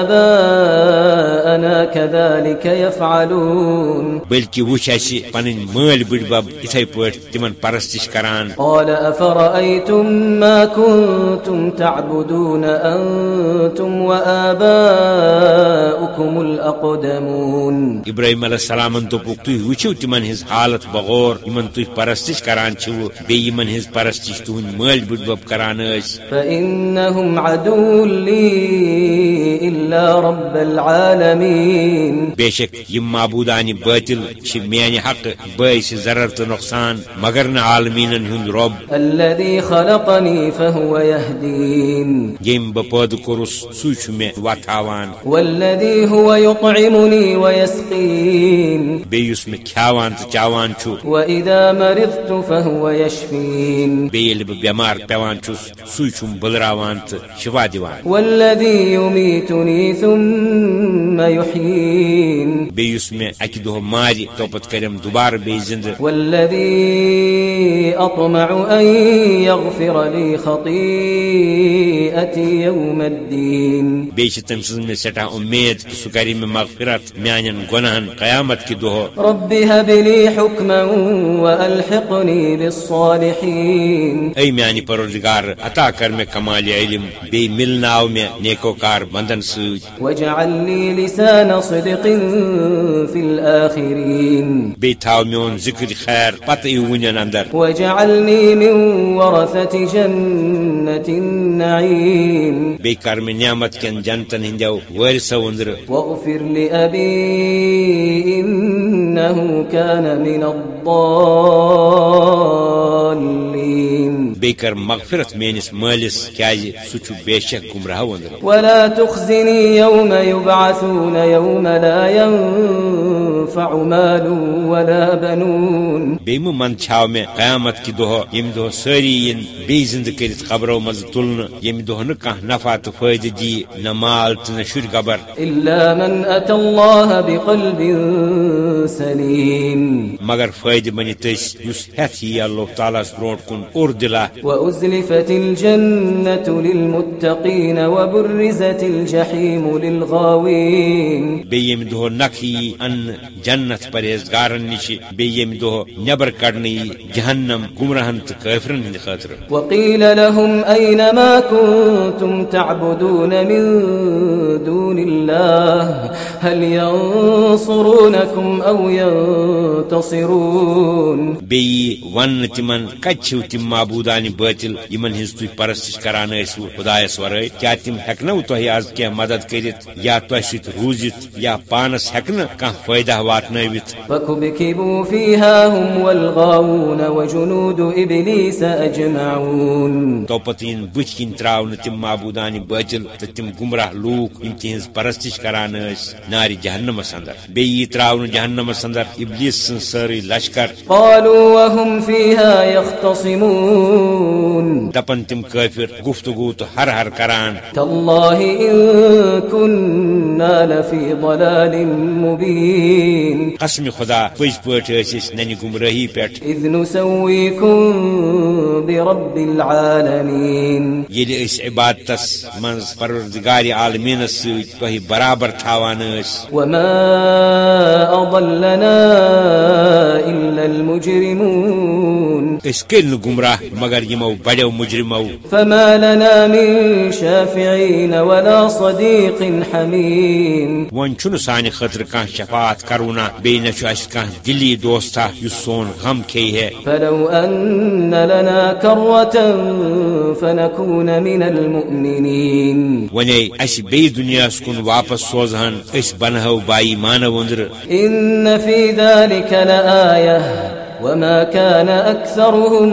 Speaker 1: آباءنا كذلك يفعلون۔
Speaker 2: بلکہ وچھ اَسہِ پنٕنۍ مٲلۍ بٕڈبب یِتھے پٲٹھۍ تِمن پرستش کران۔
Speaker 1: قال أفرأيتم ما كنتم تعبدون أنتم وآباؤكم الأقدمون؟
Speaker 2: ابراہیم علیہ السلامن دوٚپُکھ تُہۍ وٕچھِو تِمن ہٕنٛز حالت بغور یِمن تُہۍ پرستش کران چھِو بیٚیہِ یِمن ہٕنٛز پرستش تُہنٛدۍ مٲلۍ بٕڈبب کران ٲسۍ
Speaker 1: فإنهم عدو لي إلا رب العالمين
Speaker 2: بے شک یم معبودان باطل چھ حق ضرر تو نقصان مگر نہ عالمینن ہند رب
Speaker 1: الذي خلقني فهو يهدين.
Speaker 2: یم بہ پٲدٕ کوٚرُس سُے چھُ مےٚ وتھاوان
Speaker 1: والذي هو يطعمني ويسقين.
Speaker 2: مےٚ کھیاوان تہٕ چاوان چھُ
Speaker 1: وإذا مرضت فهو يشفين.
Speaker 2: بہٕ بٮ۪مار پیوان چھُس سُے چھُم بٔلراوان تہٕ شِوا دِوان
Speaker 1: والذي يميتني ثم يحيين.
Speaker 2: بیٚیہِ یُس مےٚ اکہِ دۄہ مارِ توپت کریم دوبارٕ بیٚیہِ زِندٕ
Speaker 1: والذي أطمع أن يغفر لي خطيئتي يوم الدين.
Speaker 2: تٔمۍ سٕنٛز مےٚ سٮ۪ٹھاہ اُمید کرِ مےٚ مغفرت میانٮ۪ن گۄنہن قیامت کہِ دۄہ
Speaker 1: رب هب لي حكما وألحقني بالصالحين
Speaker 2: اے میانہِ پروردگار عطا کر مےٚ کمال علم بیٚیہِ مِلناو مےٚ نیکوکار بندن سۭتۍ
Speaker 1: واجعل لي لسان صدق في الآخرين
Speaker 2: بیٚیہِ تھاو میون ذِکر خیر پتہٕ یہِ وُنٮ۪ن اندر۔
Speaker 1: واجعلني من ورثة جنة النعيم.
Speaker 2: کر مےٚ نعمت کٮ۪ن جنتن ہٕنٛدٮ۪و وٲرثو أنٛدرٕ
Speaker 1: واغفر لأبي إنه كان من الضالين.
Speaker 2: کر مغفرت میٲنِس مٲلِس کیازِ سُہ چھُ بے شک گمراہو أنٛدرٕ
Speaker 1: ولا تخزني يوم يبعثون يوم لا ينفع مال ولا بنون۔
Speaker 2: بیٚیہِ مہ منٛدچھاو مےٚ قیامت کہِ دۄہ ییٚمہِ دۄہ سٲری یِن بیٚیہِ زِندٕ کٔرِتھ قبرو منٛزٕ تُلنہٕ ییٚمہِ دۄہ نہٕ کانٛہہ نفع تہٕ فٲیدٕ دِیہِ نہ مال تہٕ نہ شُرۍ گبر
Speaker 1: إلا من أتى الله بقلب سليم۔
Speaker 2: مگر فٲیدٕ بنہِ تٔسۍ یُس ہٮ۪تھ یی اللہ تعالیٰ ہس برونٛٹھ کُن اوٚر دِلا
Speaker 1: وأزلفت الجنة للمتقين وبرزت الجحيم للغاوين.
Speaker 2: بیٚیہِ ییٚمہِ دۄہ نکھ یی اننہٕ جنت پرہیزگارن نش. بیم دہ نبر کڑنے جہنم گمراہن تو قافرن ہند خاطر.
Speaker 1: وقيل لهم أين ما كنتم تعبدون من دون الله هل ينصرونكم أو ينتصرون
Speaker 2: بی ون تمن کتو تم معبودان باطل یمن ہز تھی پرستش کران ٲسوٕ خدایس ورٲے کیا تم ہیکنو تۄہہِ آز کینٛہہ مدد کٔرِتھ یا تۄہہِ سۭتۍ روٗزِتھ یا پانس ہیکنہٕ کانٛہہ فٲیدہ واتنٲوِتھ
Speaker 1: فكبكبوا فيها هم والغاوون وجنود إبليس أجمعون
Speaker 2: تو پتہٕ یِن بٕتھِ کِنۍ تراونہٕ تِم معبوٗدانہِ باطل تہٕ تِم گمراہ لوٗکھ یِم تِہنٛز پرستش کران نارِ جہنمس اندر بیٚیہِ یی تراونہٕ جہنمس اندر ابلیس سٕنٛز سٲرٕے لشکر۔
Speaker 1: قالوا وهم فيها يختصمون
Speaker 2: دپن تم کٲفر گفتگو تہٕ ہر ہر کران۔
Speaker 1: تالله إن كنا لفي ضلال مبين
Speaker 2: قسم خدا پٔزۍ پٲٹھۍ ٲسۍ أسۍ ننہِ گمرٲہی پٮ۪ٹھ۔
Speaker 1: إذ نسويكم برب العالمين۔
Speaker 2: ییٚلہِ أسۍ عبادتس منٛز پروردگارِ عالمیٖنس سۭتۍ تۄہہِ برابر تھاوان ٲسۍ۔
Speaker 1: وما أضلنا إلا المجرمون۔
Speaker 2: کٔرۍ نہٕ گمراہ مگر یِمو بڑیو مجرمو.
Speaker 1: فما لنا من شافعين ولا صديق حميم
Speaker 2: وۄنۍ چھُنہٕ سانہِ خٲطرٕ کانٛہہ شفاعت کرونا بیٚیہِ نہ چھُ اَسہِ کانٛہہ دِلی دوستا یُس سون غم کھیٚیہِ ہے.
Speaker 1: فلو أن لنا كرة فنكون من المؤمنين
Speaker 2: ونے اَسہِ بیٚیہِ دُنیاہس کُن واپس سوزہن أسۍ بنہو بائی مانو أنٛدرٕ
Speaker 1: إن في ذلك لآية وما كان أكثرهم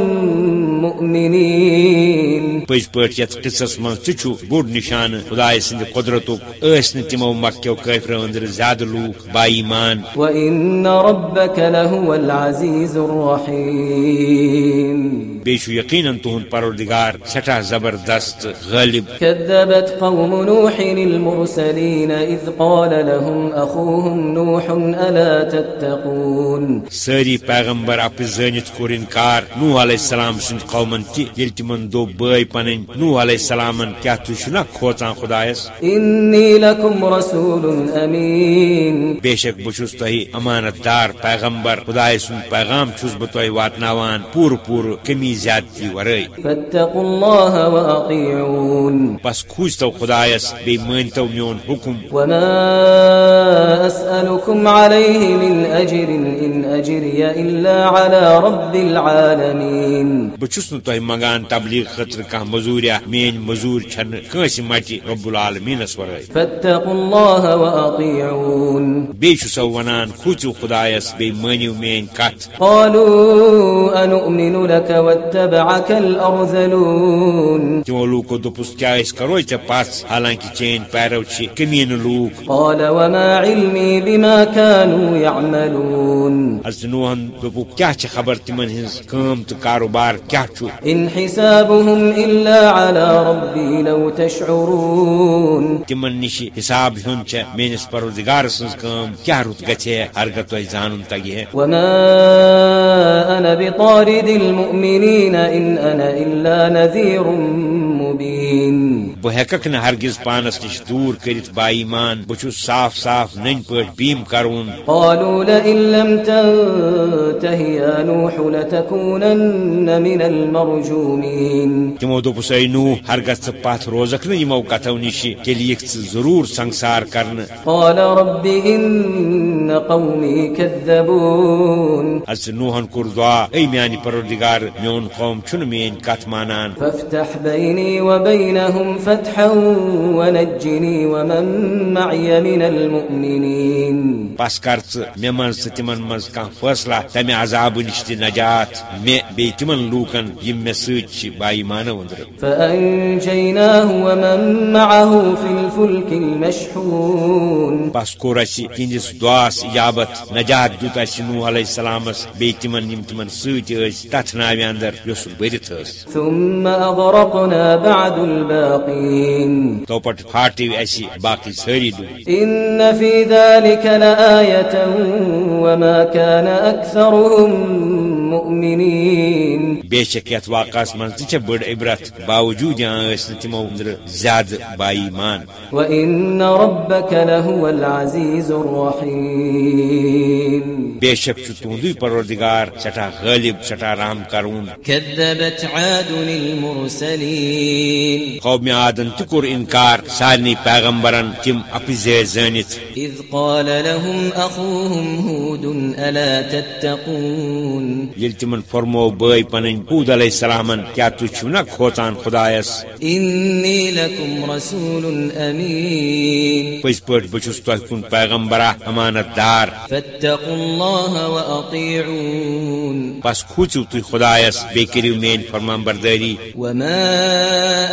Speaker 1: مؤمنين
Speaker 2: پٔزۍ پٲٹھۍ یتھ قصس منٛز تہِ چھُ بوٚڑ نشانہٕ خداے سٕنٛدِ قۄدرتُک ٲسۍ نہٕ تِمو مکیو کٲفرو أنٛدرٕ زیادٕ لوٗکھ بائی مان
Speaker 1: وإن ربك لهو العزيز الرحيم.
Speaker 2: بیٚیہِ چھُ یقیٖنن تُہُند پروردگار سٮ۪ٹھاہ زبردست تہٕ غٲلب
Speaker 1: كذبت قوم نوح المرسلين إذ قال لهم أخوهم نوح ألا تتقون.
Speaker 2: سٲری پیغمبر اپہِ زٲنِتھ کوٚر انکار نوح علیہ السلام سٕنٛدِ قومن تہِ ییٚلہِ تِمن دوٚپ بٲے پنٕنۍ نوح علیہ السلامن کیٛاہ تُہۍ چھِو نا کھوژان خۄدایس
Speaker 1: إني لكم رسول أمين
Speaker 2: بے شک چھُس تۄہہِ امانت دار پیغمبر خداے سُنٛد پیغام چھُس تۄہہِ واتناوان پوٗرٕ پوٗرٕ کمی زیادتی ورٲے
Speaker 1: فاتقوا الله وأطيعون
Speaker 2: بس کھوٗژتو خدایس بیٚیہِ مٲنتو میون حُکم۔
Speaker 1: وما أسألكم عليه من أجر إن أجري إلا على رب العالمين
Speaker 2: بہٕ چھُس نہٕ تۄہہِ منگان تبلیغ خٲطرٕ کانٛہہ مزوٗریا میٲنۍ مزوٗر چھنہٕ کٲنٛسہِ مٹہِ رب العالمیٖنس ورٲے۔
Speaker 1: فاتقوا الله وأطيعون۔
Speaker 2: بیٚیہِ چھُسو ونان کھوٗژِو خدایس بیٚیہِ مٲنِو میٲنۍ کتھ.
Speaker 1: قالوا أنؤمن لك واتبعك الأرذلون۔
Speaker 2: تِمو لوٗکو دوٚپُس کیٛاہ أسۍ کرو ژےٚ پژھ؟ حالانکہِ چٲنۍ پیرو چھِ کمیٖنہٕ لوٗکھ.
Speaker 1: قال وما علمي بما كانوا يعملون۔
Speaker 2: حضرت نوحن دوٚپُکھ کیٛاہ چھِ خبر تِمن ہٕنٛز کٲم تہٕ کاروبار؟ کیٛاہ چھُ
Speaker 1: إن حسابهم إلا على ربي لو تشعرون.
Speaker 2: تِمن نِش حساب ہیوٚن چھےٚ میٲنِس پروردگار سٕنٛز کٲم کیٛاہ رُت گژھِ ہے ہرگاہ تۄہہِ زانُن تگہِ
Speaker 1: وما أنا بطارد المؤمنين إن أنا إلا نذير مبين
Speaker 2: بہٕ ہیٚککھ نہٕ ہرگز پانس نِش دوٗر کٔرِتھ بائی مان بہٕ چھُس صاف صاف نٔنۍ پٲٹھۍ بیم کرون
Speaker 1: قالوا لئن لم تنته يا نوح لتكونن من المرجومين۔
Speaker 2: تِمو دوٚپُس اے نوح ہرگز ژٕ پتھ روزکھ نہٕ یِمو کتھو نِش یِکھ ژٕ ضروٗر سنگسار کرنہٕ۔
Speaker 1: قال رب إن قومي كذبون۔
Speaker 2: حضرت نوحن کوٚر دعا اے میانہِ پروردگار میون قوم چھُنہٕ میٲنۍ کتھ مانان۔
Speaker 1: فافتح بيني وبينهم فتحا ونجني ومن معي من المؤمنين.
Speaker 2: بس کر ژٕ مےٚ منٛز تہٕ تِمن منٛز کانٛہہ فٲصلہ تمہِ عذابہٕ نِش تہِ نجات مےٚ بیٚیہِ تِمن لوٗکن یِم مےٚ سۭتۍ چھِ بائی مانو أنٛدرٕ
Speaker 1: فأنجيناه ومن معه في الفلك المشحون.
Speaker 2: بس کوٚر اَسہِ تِہنٛدِس دعاس اجابت نجات دیُت اَسہِ نوح علیہ السلامس بیٚیہِ تِمن یِم تِمن سۭتۍ ٲسۍ تتھ ناوِ اندر بٔرِتھ ٲس
Speaker 1: ثم أغرقنا بعد الباقين.
Speaker 2: تو پتہٕ پھاٹیو اَسہِ باقٕے سٲری ڈوٗبۍ
Speaker 1: إن في ذلك لآية وما كان أكثرهم مؤمنين.
Speaker 2: بے شک یت واقعہ من تہ بڑ عبرت باوجود یس تمو اندر زیادہ بائی مان
Speaker 1: وإن ربك لهو العزيز الرحيم
Speaker 2: بے شک چھ تہندی پروردگار سٹھا غالب سٹھا رحم کرون.
Speaker 1: عاد
Speaker 2: قوم عادن تہ کور انکار سارنی پیغمبرن تم اپزے زانت
Speaker 1: إذ قال لهم أخوهم هود ألا تتقون.
Speaker 2: یل تمن فرمو بٲے پنن حود علیہ السلامن کیا تُہۍ چھِو نا کھوژان خدایس
Speaker 1: رسول
Speaker 2: پٲٹھۍ بہٕ چھُس تۄہہِ کُن پیغمبرا امانت دار۔
Speaker 1: الله
Speaker 2: بس کھوٗژِو تُہۍ خدایس بیٚیہِ کٔرِو میٲنۍ فرمان بردٲری
Speaker 1: وما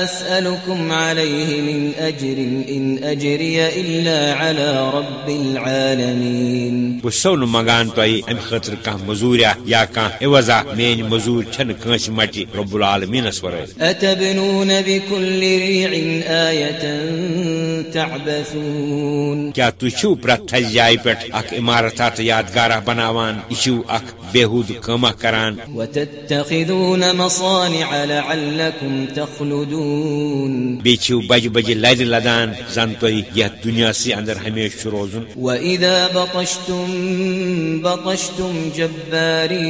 Speaker 1: أسألكم عليه من على رب العالمين
Speaker 2: امہِ خٲطرٕ کانٛہہ مٔزوٗریا یا کانٛہہ عوضا میٲنۍ مٔزوٗرۍ چھنہٕ کٲنٛسہِ مٹہِ رۄب العالمیٖنس ورٲے
Speaker 1: أتبنون بكل ريع آية تعبثون.
Speaker 2: کیا تُہۍ چھِو جایہِ پٮ۪ٹھ اکھ عمارتھا تہٕ یادگارہ بناوان یہِ چھِو اکھ بےحوٗد کٲمہ کران.
Speaker 1: وتتخذون مصانع لعلكم تخلدون.
Speaker 2: بیٚیہِ چھِو بجہِ بجہِ لرِ لدان زن تۄہہِ یتھ دُنیاہسٕے اندر ہمیشہٕ روزُن.
Speaker 1: وإذا بطشتم بطشتم جبارين.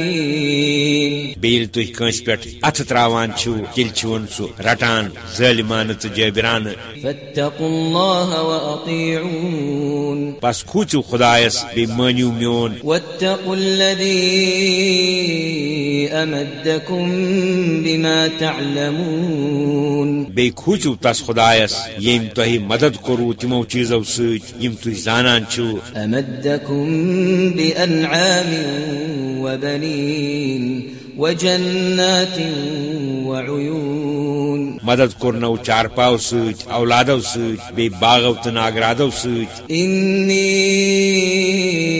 Speaker 2: بیٚیہِ ییٚلہِ کٲنٛسہِ پٮ۪ٹھ اتھٕ تراوان چھِو تیٚلہِ چھِون سُہ رٹان ظٲلمانہٕ تہٕ جٲبرانہٕ۔
Speaker 1: فاتقوا الله وأطيعون۔
Speaker 2: بس کھوٗژِو خدایس بیٚیہِ مٲنِو میون۔
Speaker 1: واتقوا الذي أمدكم بما تعلمون۔
Speaker 2: بیٚیہِ کھوٗژِو تس خدایس ییٚمۍ تۄہہِ مدد کوٚروٕ تِمو چیٖزو سۭتۍ یِم تُہۍ زانان چھِو۔
Speaker 1: أمدكم بأنعام وبنين۔ وجنات وعيون.
Speaker 2: مدد کوٚرنو چارپاو سۭتۍ اولادو سۭتۍ بیٚیہِ باغو تہٕ ناگرادو سۭتۍ
Speaker 1: إني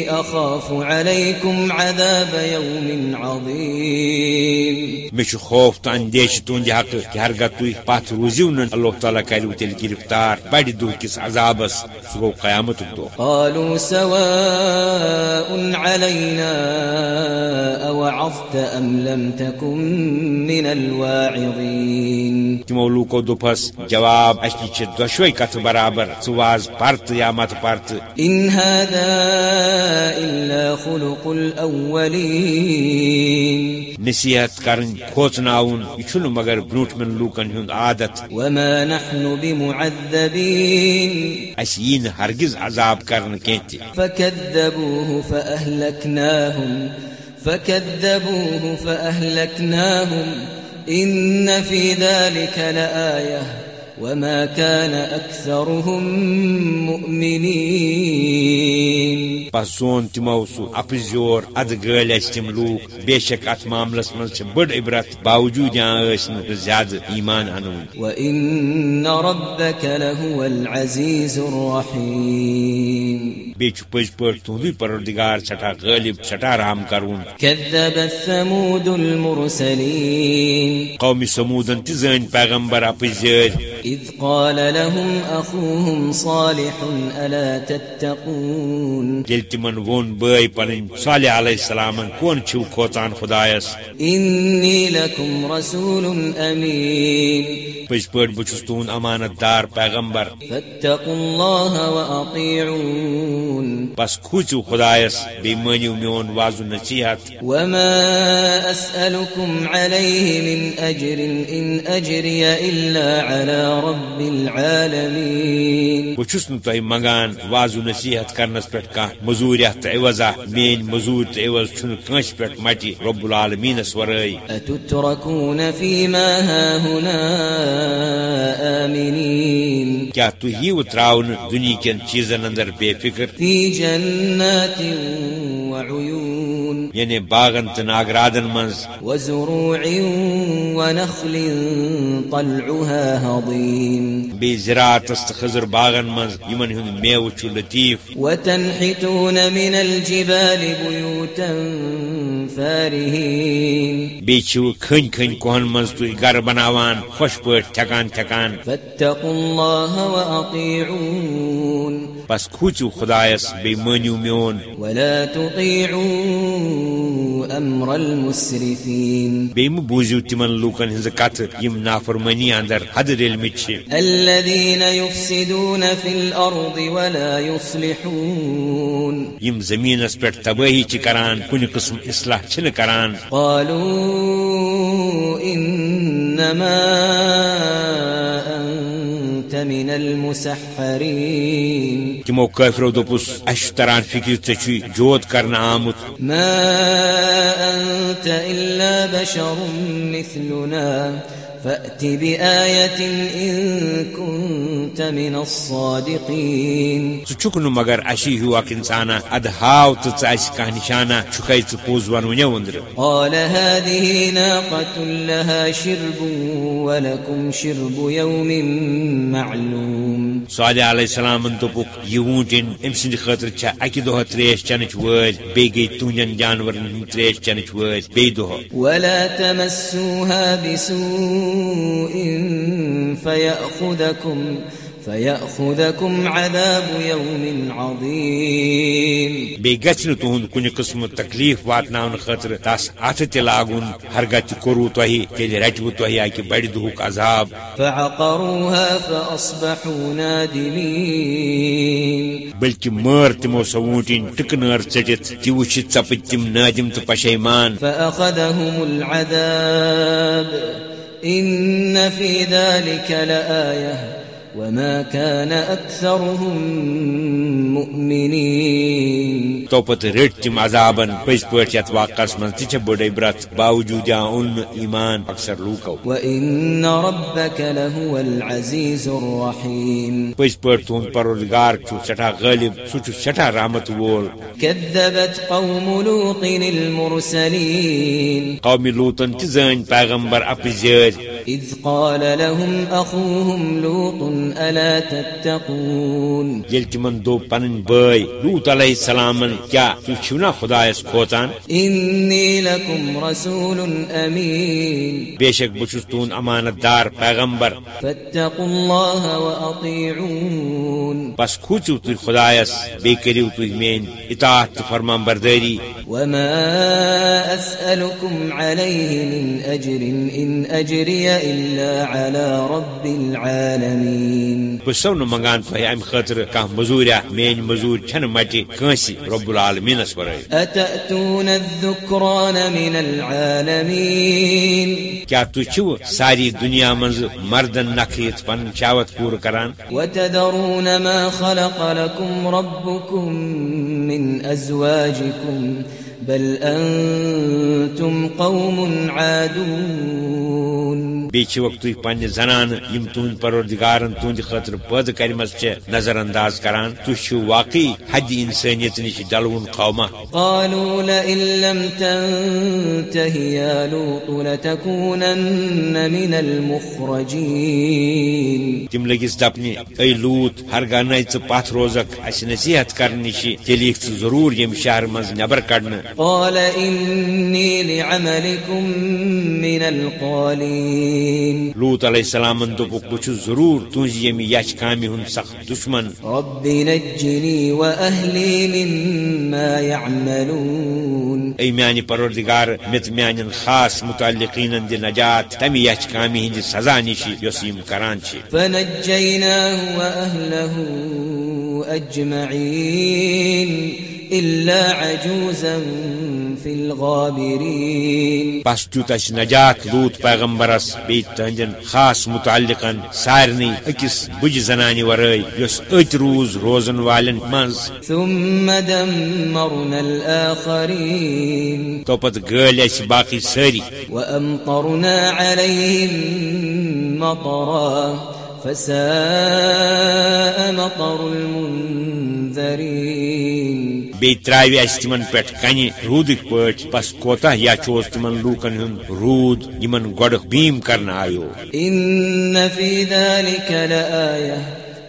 Speaker 1: أخاف عليكم عذاب يوم عظيم
Speaker 2: چھُ خوف تہٕ اندیشہِ تُہنٛدِ حقہٕ کہِ ہرگاہ تُہۍ پتھ روٗزِو نہٕ اللہ تعالیٰ کریو تیٚلہِ گرفتار بڑِ دۄہ کِس عذابس سُہ گوٚو قیامتُک دۄہ
Speaker 1: قالوا سواء علينا أوعظت أم لم تكن من الواعظين
Speaker 2: تِمو لوٗکو دوٚپہس جواب نِش چھِ دۄشوے کتھٕ برابر۔ ژٕ واز پرتہٕ یا مت پرتہٕ
Speaker 1: إن هذا إلا خلق الأولين
Speaker 2: نصیحت کرٕنۍ کھوژناوُن یہِ چھُنہٕ مگر برٛونٛٹھمٮ۪ن لوٗکن ہُنٛد عادت۔
Speaker 1: وما نحن بمعذبين
Speaker 2: نہٕ ہرگز عذاب کرنہٕ کینٛہہ تہِ
Speaker 1: فكذبوه فأهلكناهم فكذبوه فأهلكناهم إن في ذلك لآية وما كان أكثرهم مؤمنين
Speaker 2: پس زون تِمو سُہ اپزیور ادٕ گٲلۍ اسہِ تِم لوٗکھ بے شک اتھ معاملس چھِ بٔڑ عبرت باوجوٗد یا ٲسۍ نہٕ زیادٕ ایمان انوٕنۍ
Speaker 1: وإن ربك لهو العزيز الرحيم
Speaker 2: چھُ پٔزۍ پٲٹھۍ تُہنٛدُے پروردگار سٮ۪ٹھاہ غٲلب سٮ۪ٹھاہ رحم کرون۔
Speaker 1: كذبت ثمود المرسلين.
Speaker 2: قومی سموٗدن تہِ زٲنۍ پیغمبر اپزیٲرۍ
Speaker 1: إذ قال لهم أخوهم صالح ألا تتقون۔
Speaker 2: ییٚلہِ تِمن ووٚن بٲے پنٕنۍ صالح علیہ السلامن کون چھِو کھوژان خدایس
Speaker 1: إني لكم رسول
Speaker 2: پٲٹھۍ بہٕ چھُس تُہنٛد امانت دار پیغمبر۔
Speaker 1: فاتقوا الله
Speaker 2: بس کھوٗژِو خدایس بیٚیہِ مٲنِو میون وازُ نصیحت.
Speaker 1: وما أسألكم عليه من أجر إن أجري إلا على رب العالمين.
Speaker 2: بہٕ چھُس نہٕ تۄہہِ منگان وازُ نصیحت کرنس پٮ۪ٹھ کانٛہہ مٔزوٗریا تہٕ عوضا میٲنۍ مٔزوٗرۍ تہٕ عوض چھُنہٕ کٲنٛسہِ پٮ۪ٹھ مٹہِ رۄب العالمیٖنس ورٲے
Speaker 1: أتتركون فيما هاهنا آمنين؟
Speaker 2: کیٛاہ تُہۍ یِیو تراونہٕ دُنہیٖکٮ۪ن چیٖزن اندر بے فِکر؟
Speaker 1: في جنات وعيون
Speaker 2: یعنی باغن تہٕ ناگرادن منٛز.
Speaker 1: وزروع ونخل طلعها هضيم.
Speaker 2: بیٚیہِ زِراعتس تہٕ خٔزٕر باغن منٛز. ہُنٛد میوٕ چھُ لطیف.
Speaker 1: وتنحتون من الجبال بيوتا فارهين
Speaker 2: بیٚیہِ چھِو کھٔنۍ کھٔنۍ کوہن منٛز تُہۍ گرٕ بناوان. خۄش پٲٹھۍ تھٮ۪کان تھٮ۪کان
Speaker 1: فاتقوا الله وأطيعون.
Speaker 2: بس کھوٗژِو خدایس بیٚیہِ مٲنِو میون.
Speaker 1: ولا تطيعوا أمر المسرفين
Speaker 2: بیم بوزیو تمن لوکن ہز کت یم نافرمانی اندر حد علم
Speaker 1: الذين يفسدون في الأرض ولا يصلحون
Speaker 2: یم زمینس پہ تباہی چھ کران کن قسم اصلاح چھن کران.
Speaker 1: قالوا أنت من المسحرين
Speaker 2: تمو کافرو دوپس اش تران فکر ژے جوت کرنا آمت
Speaker 1: ما أنت إلا بشر مثلنا۔ فأت بآية إن كنت من الصادقين.
Speaker 2: نہٕ مگر اسی ہیوٗ اکھ انسانا اد ہاو تہٕ ژٕ اسہِ کانٛہہ نشانہ چھُکھے ژٕ پوٚز ونوٕنہِ وندرٕ۔
Speaker 1: قال هذه ناقة لها شرب ولكم شرب يوم معلوم.
Speaker 2: صالح علیہ السلام دوٚپُکھ یہِ ووٗنٛٹِن أمۍ سٕنٛدِ خٲطرٕ چھےٚ اکہِ دۄہ تریش چنٕچ بیٚیہِ گٔیہِ تُہنٛدٮ۪ن جانورن تریش چنٕچ وٲرۍ بیٚیہِ دۄہ
Speaker 1: ولا تمسوها بسوء فيأخذكم فيأخذكم عذاب يوم عظيم.
Speaker 2: نہٕ تُہُنٛد کُنہِ قٕسمُک تکلیٖف واتناونہٕ خٲطرٕ تس اتھٕ تہِ لاگُن ہرگاہ تہِ کوٚروٕ تۄہہِ تیٚلہِ رٹوٕ تۄہہِ اکہِ بڑِ دُہُک عذاب۔
Speaker 1: فعقروها فأصبحوا نادمين.
Speaker 2: بلکہِ مٲر تِمو ٹٕکہٕ نٲر ژٔٹِتھ تہِ وٕچھِتھ ژپٕتۍ تِم نٲدِم تہٕ پشیمان۔
Speaker 1: فأخذهم العذاب. إن في ذلك لآية وما كان أكثرهم مؤمنين
Speaker 2: تو پتہ رٹ تم عذابن پز پٲٹھۍ یتھ واقعس منٛز تہِ چھےٚ بٔڑ عبرت باوجوٗد نہٕ ایمان اکثر لوٗکو۔
Speaker 1: وإن ربك لهو العزيز الرحيم
Speaker 2: پٔزۍ پٲٹھۍ تُہُنٛد پروردگار سٮ۪ٹھاہ غٲلب سُہ چھُ سٮ۪ٹھاہ رحمت وول۔
Speaker 1: كذبت قوم لوط المرسلين
Speaker 2: قومی لوٗتن تہِ زٲنۍ پیغمبر اپزٲرۍ
Speaker 1: إذ قال لهم أخوهم لوط ألا تتقون؟
Speaker 2: تِمن دوٚپ پنٕنۍ بٲے لوٗت علیہ السلامن کیٛاہ تُہۍ چھِو نا خۄدایس کھوژان
Speaker 1: إني لكم رسول أمين.
Speaker 2: بے شک بہٕ چھُس تُہُنٛد امانت دار پیغمبر.
Speaker 1: فاتقوا الله وأطيعون.
Speaker 2: بس کھوٗژِو تُہۍ خۄدایس بیٚیہِ کٔرِو تُہۍ میٲنۍ اطاعت فرمان بردٲری
Speaker 1: وما أسألكم عليه من أجر إن أجري إلا على رب العالمين.
Speaker 2: نہٕ منگان تۄہہِ امہِ خٲطرٕ کانٛہہ مٔزوٗریا میٲنۍ مٔزوٗرۍ چھنہٕ مٹہِ کٲنٛسہِ رۄب العالمیٖنس کیٛاہ تُہۍ چھِوٕ ساری دُنیا منٛز مردن نکھرِتھ پنٕنۍ شاوت پوٗرٕ کران؟
Speaker 1: ما خلق لكم ربكم من أزواجكم بل أنتم قوم عادون.
Speaker 2: بیٚیہِ چھِوکھ تُہۍ پننہِ زنانہٕ یِم تُہنٛدۍ پروردگارن تُہنٛدِ خٲطرٕ پٲدٕ کرِمژ چھےٚ نظر انداز کران تُہۍ چھِو واقعی حدِ انسٲنیت نِش ڈلوُن قوما
Speaker 1: قالوا لئن لم تنته يا لوط لتكونن من المخرجين.
Speaker 2: تِم لٔگِس دپنہِ اے لوٗت ہرگاہ نَے ژٕ پتھ روزکھ اسہِ نصیحت تیٚلہِ یِکھ ژٕ ضروٗر ییٚمہِ شہرٕ منٛز نٮ۪بر کڑنہٕ
Speaker 1: قال إني لعملكم من القالين.
Speaker 2: لوٗت علیہ السلامن دوٚپُکھ بہٕ چھُس ضروٗر تُہنٛزِ ییٚمہِ یچھ کامہِ ہُنٛد سخت دُشمن.
Speaker 1: رب نجني وأهلي مما يعملون
Speaker 2: اے میانہِ پروردگار مےٚ تہٕ میانٮ۪ن خاص متعلقیٖنن دِ نجات تمہِ یچھ کامہِ ہٕنٛدِ سزا نِش یۄس یِم کران چھِ
Speaker 1: فنجيناه وأهله أجمعين إلا عجوزا في الغابرين.
Speaker 2: دیُت اسہِ نجات لوٗت پیغمبرس بیٚیہِ تہنٛدٮ۪ن خاص متعلقن سارنٕے أکِس بُجہِ زنانہِ ورٲے یۄس أتۍ روٗز روزن والٮ۪ن منٛز.
Speaker 1: ثم دمرنا الآخرين
Speaker 2: تو پتہٕ گٲلۍ اسہِ باقٕے سٲری
Speaker 1: وأمطرنا عليهم مطرا فساء مطر المنذرين
Speaker 2: بیٚیہِ ترٛاوِ اسہِ تِمن پٮ۪ٹھ کنہِ روٗدٕکۍ پٲٹھۍ بس کوتاہ یا چھُ اوس تِمن لوٗکن ہُنٛد روٗد یِمن گۄڈٕ بیٖم کرنہٕ آیو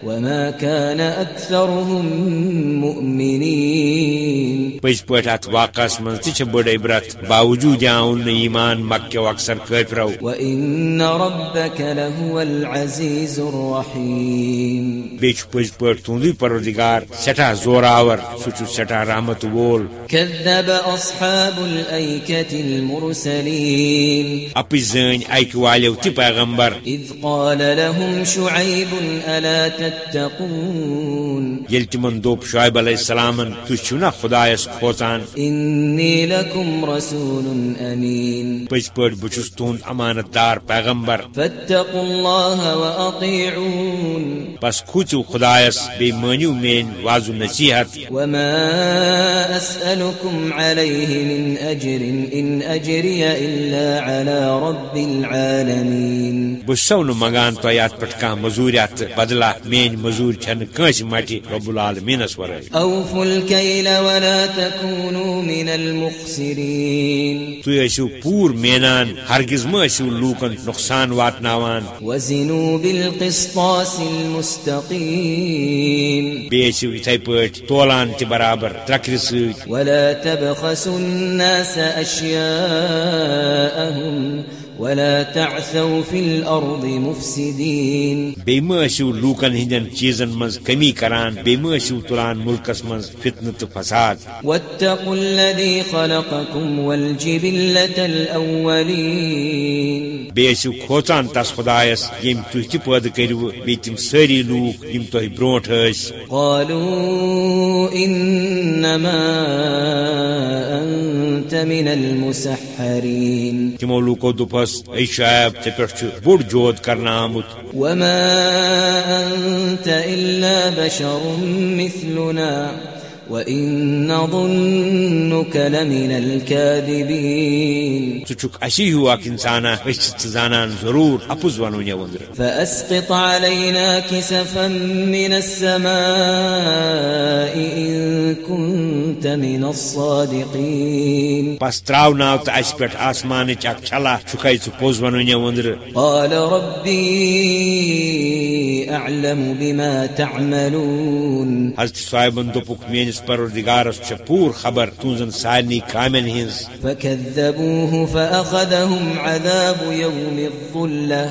Speaker 1: وما كان أكثرهم مؤمنين
Speaker 2: پز پہ ات واقع من تہ بڑ عبرت باوجود آن ایمان مکہ اکثر کافرو
Speaker 1: وإن ربك لهو العزيز الرحيم
Speaker 2: بیچ پز پہ تہندی پروردگار سٹھا زور آور سہ سٹھا رحمت وول۔
Speaker 1: كذب أصحاب الأيكة المرسلين
Speaker 2: اپز زن اکہ والو تہ پیغمبر۔
Speaker 1: إذ قال لهم شعيب ألا تتقون
Speaker 2: یل تمن دوپ شعیب علیہ السلام تھی چھنا خدایس کھوچان
Speaker 1: إني لكم رسول أمين
Speaker 2: پز پہ بچس امانت دار پیغمبر.
Speaker 1: فاتقوا الله وأطيعون
Speaker 2: بس کھوچو خدایس بی مانیو مین وازو نصیحت.
Speaker 1: وما أسألكم عليه من أجر إن أجري إلا على رب العالمين
Speaker 2: بہ سو نو منگان تہ ات پہ کھانا مزوریات بدلہ مین مزور چھن کنس مٹی رب العالمینس ورائے
Speaker 1: أوفوا الكيل ولا تكونوا من المخسرين
Speaker 2: تھی ٲسِو پوٗر مینان ہرگز ٲسِو لوٗکن نۄقصان واتناوان
Speaker 1: وزنوا بالقسطاس المستقيم
Speaker 2: یِتھے تولان تہِ برابر ترکرِ سۭتۍ
Speaker 1: ولا تبخسوا الناس ولا تعثوا في الأرض مفسدين.
Speaker 2: لوٗکن ہٕنٛدٮ۪ن چیٖزن منٛز کمی کران ٲسِو تُلان مُلکس منٛز فتنہٕ تہٕ فساد.
Speaker 1: واتقوا الذي خلقكم والجبلة الأولين.
Speaker 2: بیٚیہِ ٲسِو کھوژان تس خدایس ییٚمۍ تُہۍ تہِ پٲدٕ کٔرِو بیٚیہِ تِم سٲری لوٗکھ یِم برونٛٹھ ٲسۍ
Speaker 1: قالوا إنما أنت من المسحرين.
Speaker 2: تِمو لوٗکو دوٚپہس اے شعیب تے پٮ۪ٹھ چھ بڑ جود کرنا آمُت۔
Speaker 1: وما انت الا بشر مثلنا۔ وإن نظنك لمن الكاذبين
Speaker 2: چھُکھ اسی انسانا ژٕ زانان ضروٗر اپُز ونو مےٚ وندرٕ
Speaker 1: فأسقط علينا كسفا من السماء إن كنت من الصادقين
Speaker 2: بس تراوناو تہٕ اسہِ پٮ۪ٹھ آسمانٕچ اکھ چھلا پوٚز ونو مےٚ وندرٕ
Speaker 1: قال ربي أعلم بما تعملون
Speaker 2: حضرت صاحبن دوٚپُکھ میٲنِس پروردگارس پوٗرٕ خبر تُہنزن سارنٕے کامٮ۪ن ہٕنٛز۔
Speaker 1: فكذبوه فأخذهم عذاب يوم الظلة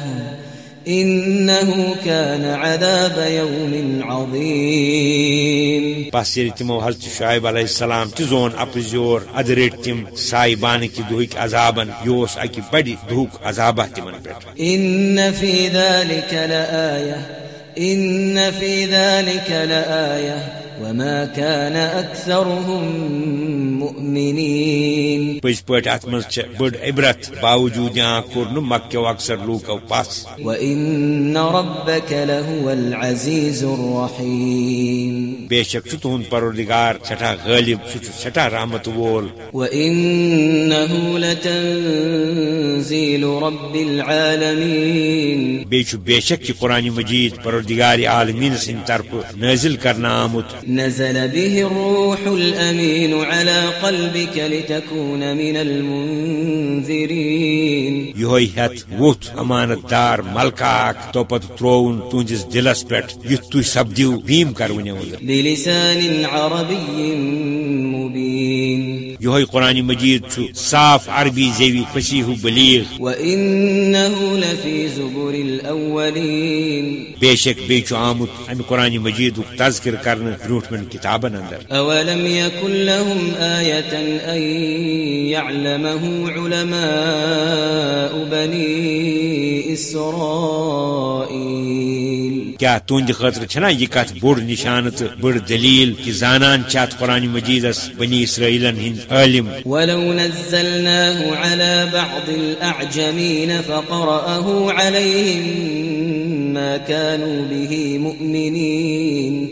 Speaker 1: إنه كان عذاب يوم عظيم۔
Speaker 2: ییٚلہِ تِمو حضرت شعیب علیہ السلام تہِ زون اپٕز یور ادٕ رٔٹۍ تِم ساے بانٕکہِ دُہٕکۍ عذابن یہِ اوس اکہِ بڑِ دُہُک عذابہ تِمن پٮ۪ٹھ
Speaker 1: إن في ذلك لآية إن في ذلك لآية۔ وما كان أكثرهم مؤمنين
Speaker 2: پٲٹھۍ اتھ منٛز چھےٚ بٔڑ عبرت باوجوٗد یا کوٚر نہٕ مکیو اکثر لوٗکو پس
Speaker 1: وإن ربك لهو العزيز الرحيم
Speaker 2: بے شک چھُ تُہنٛد پروردگار سٮ۪ٹھاہ غٲلب سُہ چھُ سٮ۪ٹھاہ رحمت وول۔
Speaker 1: وإنه لتنزيل رب العالمين
Speaker 2: بیٚیہِ چھُ بے شک یہِ قرآن مجیٖد پروردگار عالمیٖن سٕنٛدِ طرفہٕ نٲزِل کرنہٕ آمُت
Speaker 1: نزل به الروح الأمين على قلبك لتكون من المنذرين.
Speaker 2: یہوے ہیتھ ووتھ امانت دار ملکہ اکھ تو پتہٕ ترووُن تُہنٛدِس دِلس تُہۍ سپدِو بھیٖم کرونہِ وندر
Speaker 1: بلسان عربي مبين
Speaker 2: یہوے قرآن مجیٖد چھُ صاف عربی زیوی فصیح بلیغ۔ بے شک بیٚیہِ چھُ آمُت امہِ قرآن مجیٖدُک تذکر کرنہٕ برونٹھمٮ۪ن کتابن اندر۔
Speaker 1: أولم يكن لهم آية أن يعلمه علماء بني إسرائيل۔
Speaker 2: کیا تہنٛدِ خاطر چھنا؟ یہ کت بوڑ نشان تو بڑ دلیل کہ زانان چھِ اتھ قرآن مجید بنی اسرائیل ہند عالم۔
Speaker 1: ولو نزلناه على بعض الأعجمين فقرأه عليهم ما كانوا به مؤمنين.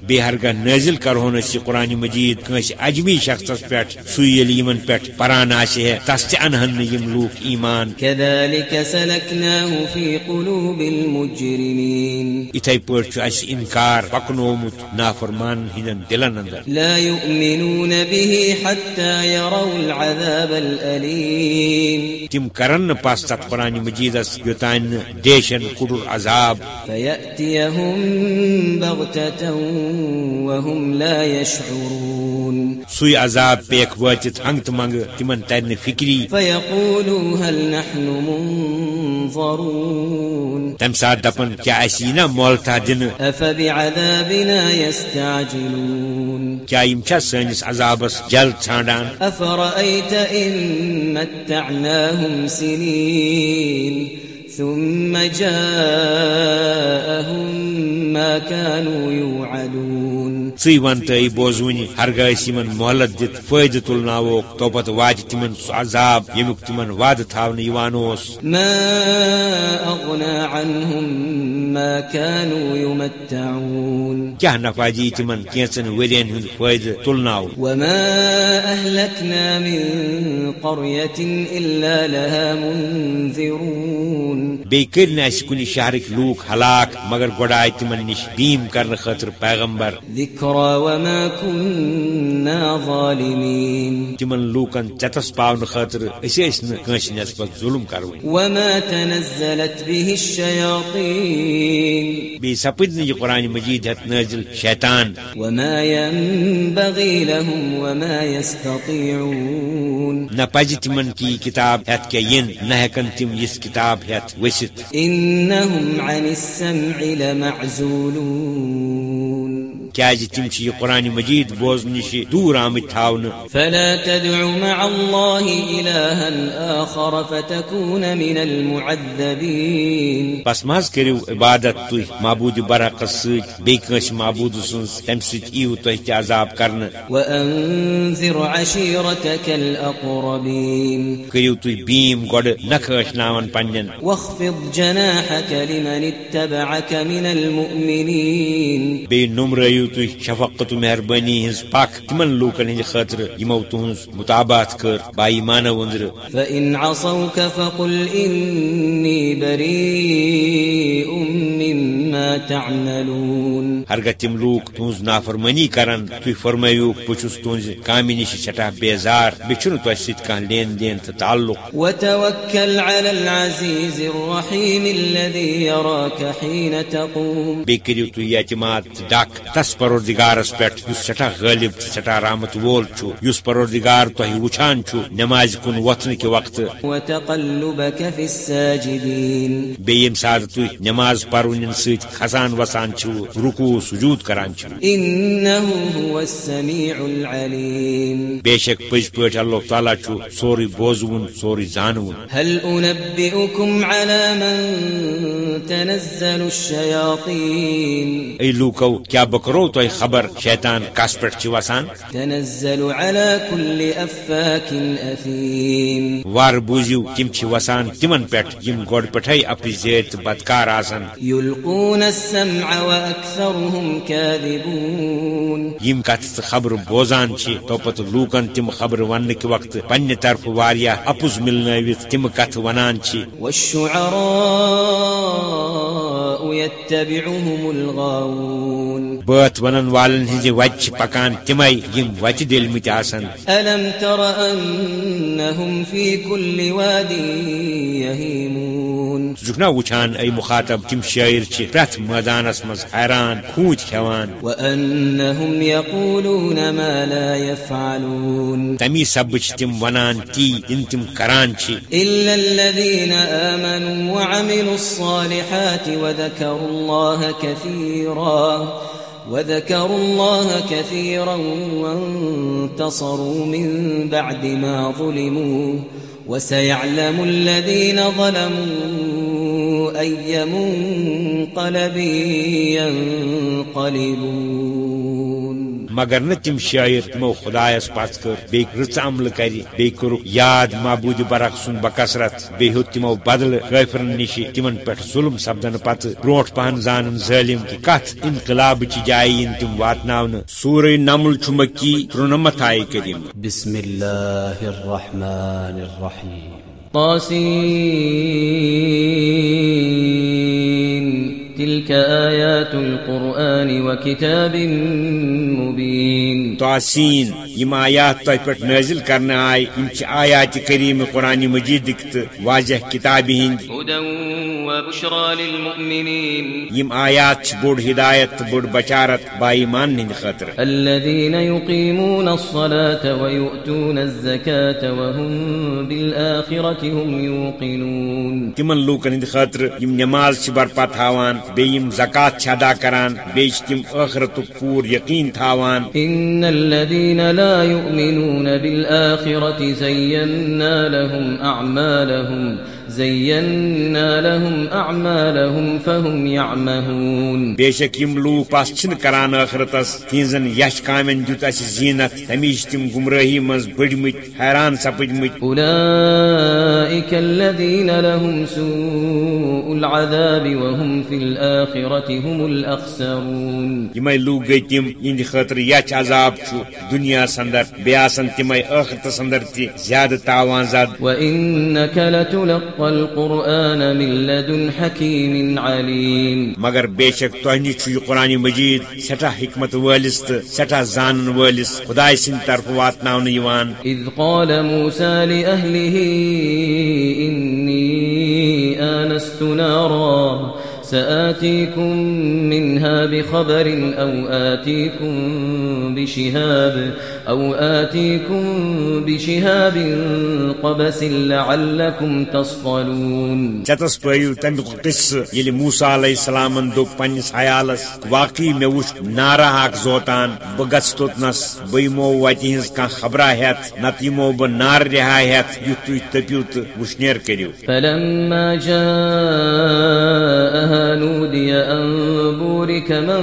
Speaker 2: نٲزِل کرہون أسۍ یہِ قرآن مجیٖد کٲنٛسہِ اجمی شخصس پٮ۪ٹھ سُے ییٚلہِ یِمن پٮ۪ٹھ پران آسہِ ہے تس تہِ انہن نہٕ یِم لوٗکھ ایمان۔
Speaker 1: كذلك سلكناه في قلوب المجرمين.
Speaker 2: پٲٹھۍ چھُ اسہِ انکار پکنومُت نافرمان ہٕنٛدٮ۪ن دلن اندر۔
Speaker 1: لا يؤمنون به حتى يروا العذاب الأليم.
Speaker 2: تِم کرن نہٕ پس تتھ قرآن مجیٖدس یوٚتانۍ نہٕ ڈیشن کُڈُر عذاب۔
Speaker 1: فيأتيهم بغتة وهم لا يشعرون
Speaker 2: سوی عذاب پیک واتت ہنگ تو منگ تمن ترن فکری
Speaker 1: فيقولوا هل نحن منظرون
Speaker 2: تم سات دپن کیا اسی نا مولتا دن؟
Speaker 1: أفبعذابنا يستعجلون
Speaker 2: کیا یم چھا سٲنِس عذابس جلد ژھانڈان
Speaker 1: أفرأيت إن متعناهم سنين ثم جاءهم ما كانوا يوعدون.
Speaker 2: ژٕے ون تہٕ بوزوٕنہِ ہرگاہ یمن مہلت دِتھ فٲیدٕ تُلناووکھ تو پتہٕ واتہِ تِمن سُہ عذاب ییٚمیُک تِمن وعدٕ تھاونہٕ یِوان اوس
Speaker 1: ما أغنى عنهم ما كانوا يمتعون
Speaker 2: نفع دی تِمن تُلناو
Speaker 1: وما أهلكنا من قرية إلا لها منذرون
Speaker 2: نہٕ اَسہِ کُنہِ شہرٕکۍ لوٗکھ ہلاک مگر آیہِ تِمن نِش بیٖم کرنہٕ خٲطرٕ پیغمبر۔
Speaker 1: ذكرى وما كنا ظالمين۔
Speaker 2: تِمن لوٗکن چتس أسۍ ٲسۍ نہٕ کٲنٛسہِ نسبت ظُلم کروٕنۍ
Speaker 1: وما تنزلت به
Speaker 2: سپٕدۍ نہٕ یہِ قرآن مجیٖد ہٮ۪تھ نٲزِل شیطان۔
Speaker 1: وما ينبغي لهم وما يستطيعون۔
Speaker 2: نہ پزِ تِمن کی کِتاب کیٛاہ ین نہ ہٮ۪کن تِم یِژھ کِتاب ہٮ۪تھ ؤسِتھ
Speaker 1: إنهم عن السمع لمعزولون
Speaker 2: کیٛازِ تِم چھِ یہِ قرآن مجیٖد بوزنہٕ نِش دوٗر آمٕتۍ تھاونہٕ
Speaker 1: فلا تدع مع الله إلها آخر فتكون من المعذبين۔
Speaker 2: بس مز کٔرِو عبادت تُہۍ معبوٗدِ سۭتۍ بیٚیہِ کٲنٛسہِ معبوٗد سۭتۍ یِیو تۄہہِ تہِ عذاب کرنہٕ
Speaker 1: وأنذر عشيرتك الأقربين۔
Speaker 2: نکھٕ ٲشناون پننٮ۪ن
Speaker 1: واخفض جناحك لمن اتبعك من المؤمنين۔
Speaker 2: بیٚیہِ نمرٲیِو تُہۍ شفقت و مہربٲنی ہٕنٛز پکھ تِمن لوٗکن ہٕنٛدِ خٲطرٕ یِمو تُہنٛز مُطابات کٔر بائی مانو أنٛدرٕ
Speaker 1: فإن عصوك فقل إني بريء مما تعملون۔
Speaker 2: ہرگاہ تِم لوٗکھ تُہنٛز نافرمٲنی کرن تُہۍ فرمٲیوٗکھ بہٕ چھُس تُہنٛزِ کامہِ نِش سٮ۪ٹھاہ بیزار چھُنہٕ تۄہہِ سۭتۍ کانٛہہ لین دین تہٕ تعلق۔
Speaker 1: الذي يراك حين تقوم۔
Speaker 2: بیٚیہِ کٔرِو تُہۍ اعتماد تہٕ ڈکھ تس پروردگارس پٮ۪ٹھ یُس سٮ۪ٹھاہ غٲلب تہٕ سٮ۪ٹھاہ رحمت وول چھُ یُس پروردگار تۄہہِ وٕچھان چھُ نٮ۪مازِ کُن وۄتھنہٕ کہِ وقتہٕ۔
Speaker 1: وتقلبك في الساجدين۔
Speaker 2: بیٚیہِ ییٚمہِ ساتہٕ تُہۍ نٮ۪ماز پرونٮ۪ن سۭتۍ کھسان وسان چھِو رُکوٗ سجوٗد کران چھِو۔
Speaker 1: إنه هو السميع العليم۔
Speaker 2: اللہ تعالیٰ چھُ سورُے بوزوُن سورُے زانوُن۔
Speaker 1: هل أنبئكم على من تنزل الشياطين؟
Speaker 2: اے لوٗکو کیٛاہ بہٕ کرو تۄہہِ خبر. شیطان کس پٮ۪ٹھ چھِ وسان
Speaker 1: تنزل على كل أفاك أثيم
Speaker 2: وارٕ بوٗزِو تِم چھِ وسان تِمن پٮ۪ٹھ یِم گۄڈٕ پٮ۪ٹھے اپٕز زیٖر تہٕ بدکار
Speaker 1: السمع كاذبون
Speaker 2: یِم کتھٕ تہٕ خبرٕ بوزان چھِ تو پتہٕ لوٗکن تِم خبرٕ وننہٕ کہِ وقتہٕ پننہِ طرفہٕ واریاہ اپُز مِلنٲوِتھ تِم کتھٕ ونان چھِ
Speaker 1: والشعراء يتبعهم الغاوون
Speaker 2: ونن والن چھِ پکان تِمے یِم وتہِ دٔلمٕتۍ آسان
Speaker 1: ألم تر أنهم في كل واد يهيمون
Speaker 2: ژٕ چھُکھ نا وٕچھان اے مخاطب تِم چھِ پرٛٮ۪تھ مٲدانس منٛز حیران خوٗت کھٮ۪وان
Speaker 1: وأنهم يقولون ما لا يفعلون
Speaker 2: تِم ونان کران
Speaker 1: إلا الذين آمنوا وعملوا الصالحات وذكروا وذكروا الله كثيرا وذكروا الله كثيرا وانتصروا من بعد ما ظلموا وسيعلم الذين ظلموا أي منقلب ينقلبون
Speaker 2: مگر نہ تِم شٲعر تِمو خدایس پژھ کٔر۔ بیٚیہِ رٕژ عملہٕ کرِ بیٚیہِ کوٚرُکھ یاد معبوٗدِ برق سُنٛد بکثرت۔ ہیوٚت تِمو بدلہٕ کٲفرن نِش تِمن پٮ۪ٹھ ظُلم سپدنہٕ پتہٕ برونٛٹھ پہن زانن ظٲلم کہِ کتھ انقلابٕچہِ جایہِ یِن تِم واتناونہٕ سورے نمل چھُ مکی ترُنمتھ آیہِ کٔرِم
Speaker 3: بسم الله الرحمن
Speaker 1: طاسين تلك آيات القرآن وكتاب مبين.
Speaker 2: یم آیات تہ پہ نازل کرنے آئے یم آیات کریم قرآن مجید تو واضح کتاب ہند یم آیات بوڑ ہدایت بوڑ بچارت با ایمان ہند خاطر.
Speaker 1: الذين يقيمون الصلاة ويؤتون الزكاة وهم بالآخرة هم يوقنون.
Speaker 2: تمن لوکن ہند خاطر یم نماز چھ برپا تھاوان بیم زکات چھدا کران بیچ تم آخرت پور یقین تھاوان۔
Speaker 1: ان الذين لا يؤمنون بالاخره زينا لهم اعمالهم زينا لهم أعمالهم فهم يعمهون
Speaker 2: بيشك يملو پاس چھن کران آخرتس تینزن یش کامن دیت اس زینت تمیش تم گمراہی مز بڑمت حیران سپدمت
Speaker 1: اولئك الذين لهم سوء العذاب وهم في الآخرة هم الأخسرون
Speaker 2: يمي لوگ گئی تم یہند خاطر یچ عذاب چھو دنیا سندر بیاسن تمے آخرت سندر تی زیادہ تاوان زاد.
Speaker 1: وإنك لتلقى القرآن من لدن حكيم عليم
Speaker 2: مگر بے شک تہنی یہ قرآن مجید سٹھا حکمت تو سٹھا زان ولس خدا سند طرف واتن
Speaker 1: اذ قال موسى لأهله إني آنست نارا سآتيكم منها بخبر أو آتيكم بشهاب أو آتيكم بشهاب قبس لعلكم تصطلون.
Speaker 2: چتس پيو تمي قصة يلي موسى عليه السلام دوك پنس حيالس واقعي مے وش نارا اك زوتان بگس توتنس بيمو وتي ہنز کان خبرا هت نت يمو ب نار رہا هت يتو تپيو تو وشنير كريو
Speaker 1: فلما جاءها نودي أن بورك من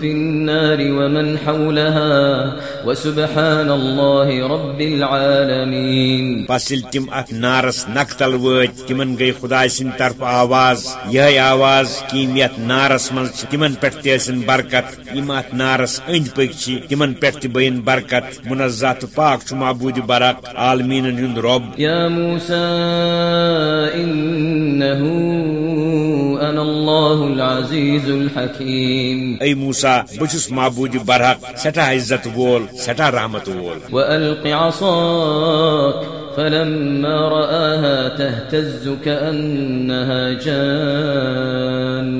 Speaker 1: في النار ومن حولها وسبحان الله رب العالمين.
Speaker 2: پس تم ات نارس نقتل وت تمن گئی خدا سن طرف آواز. یہ آواز یت نارس من تمن پہ تیسن برکت. یم ات نارس اند پک تمن پہ تین برکت. منزات پاک چھ معبود برق. عالمین ہند رب.
Speaker 1: یا موسى انه انا الله العزيز الحكيم
Speaker 2: اي موسى بچس معبود برحق سٹا عزت وول. سٹا رحمت وول
Speaker 1: والق عصاك فلما رآها تهتز كأنها جان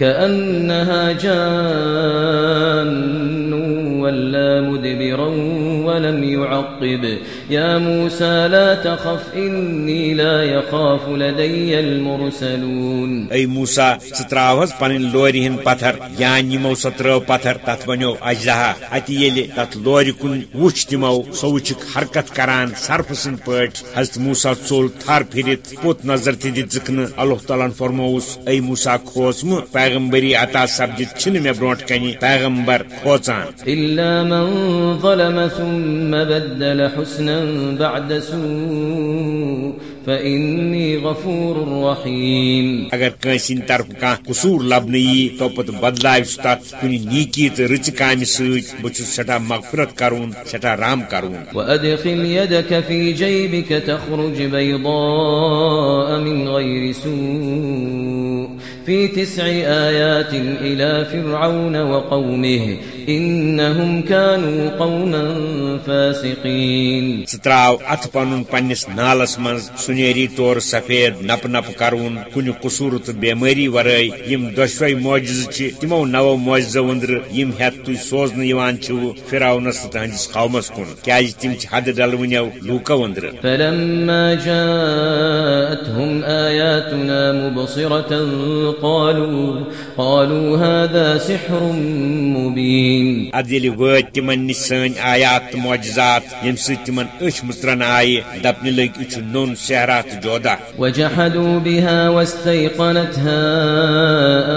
Speaker 1: كأنها جان ولا مدبرا ولم يعقب. يا موسى لا تخف إني لا يخاف لدي المرسلون.
Speaker 2: أي موسى ستراوز پنن لوري ہن پتھر یا نمو سترو پتھر تت بنو اجزہا اتی یلی تت لوری کن وچ تمو سو وچک حرکت کران سرف سن پٹ حضرت موسى ژول تھر پھرت پوت نظر تہ دت زکن اللہ تعالیٰ فرموس اے موسى کھوسم پیغمبری عطا سپدت چھن مے برونٹ کنی پیغمبر کھوچان
Speaker 1: إلا من ظلم ثم بدل حسنا بعد سوء فإني غفور رحيم.
Speaker 2: اگر كنسين طرف كان قصور لبني تو پت بدلائے ستات كني نيكي تو رچ كامي سوت بچو سٹا مغفرت کرون سٹا رام کرون.
Speaker 1: وأدخل يدك في جيبك تخرج بيضاء من غير سوء. في تسع آيات إلى فرعون وقومه إنهم كانوا قوما فاسقين.
Speaker 2: ستراو پنن پنس نالس من سنیری طور سفید نپ نپ کرون کن قصور تو بیماری ورائے یم دشوی معجز چھ تمو نو معجز وندر یم ہت تو سوزن یوان چھو فراونس تہندس قومس کن. کیاز تم چھ حد ڈلونیو لوکا وندر.
Speaker 1: فلما جاءتهم آياتنا مبصرة قالوا قالوا هذا سحر مبين.
Speaker 2: ادل وات تمن نسان آیات معجزات یم تمن اش مسترن آئی دپن لگ اچ نون سحرات جودا.
Speaker 1: وجحدوا بها واستيقنتها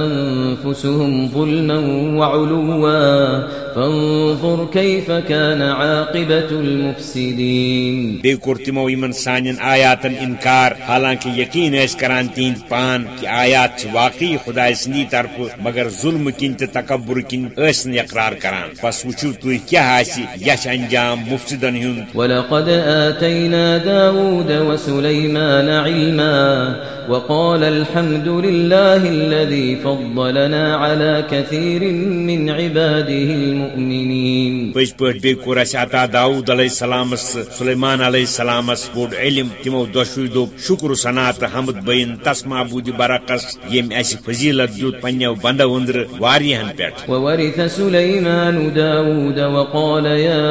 Speaker 1: انفسهم ظلما وعلوا. فانظر كيف كان عاقبة المفسدين.
Speaker 2: بے کور تمو یمن سانن آیاتن انکار حالانکہ یقین اس کران تین پان کہ آیات واقعی خدا سندی طرف مگر ظلم کن تو تکبر کن اقرار کران۔ پس وچو تو کیا حاسی یش انجام مفسدن ہند
Speaker 1: ولقد آتينا داود وسليمان علما وقال الحمد لله الذي فضلنا على كثير من عباده المؤمنين
Speaker 2: پز پہ بی کور اس عطا داؤد علیہ السلام سلیمان علیہ السلام بوڑ علم تمو دشوی دو شکر سنا تو حمد بین تس معبود برعکس یم اس فضیلت دیت پنو بندو اندر واریہن پیٹھ
Speaker 1: وورث سليمان داود وقال يا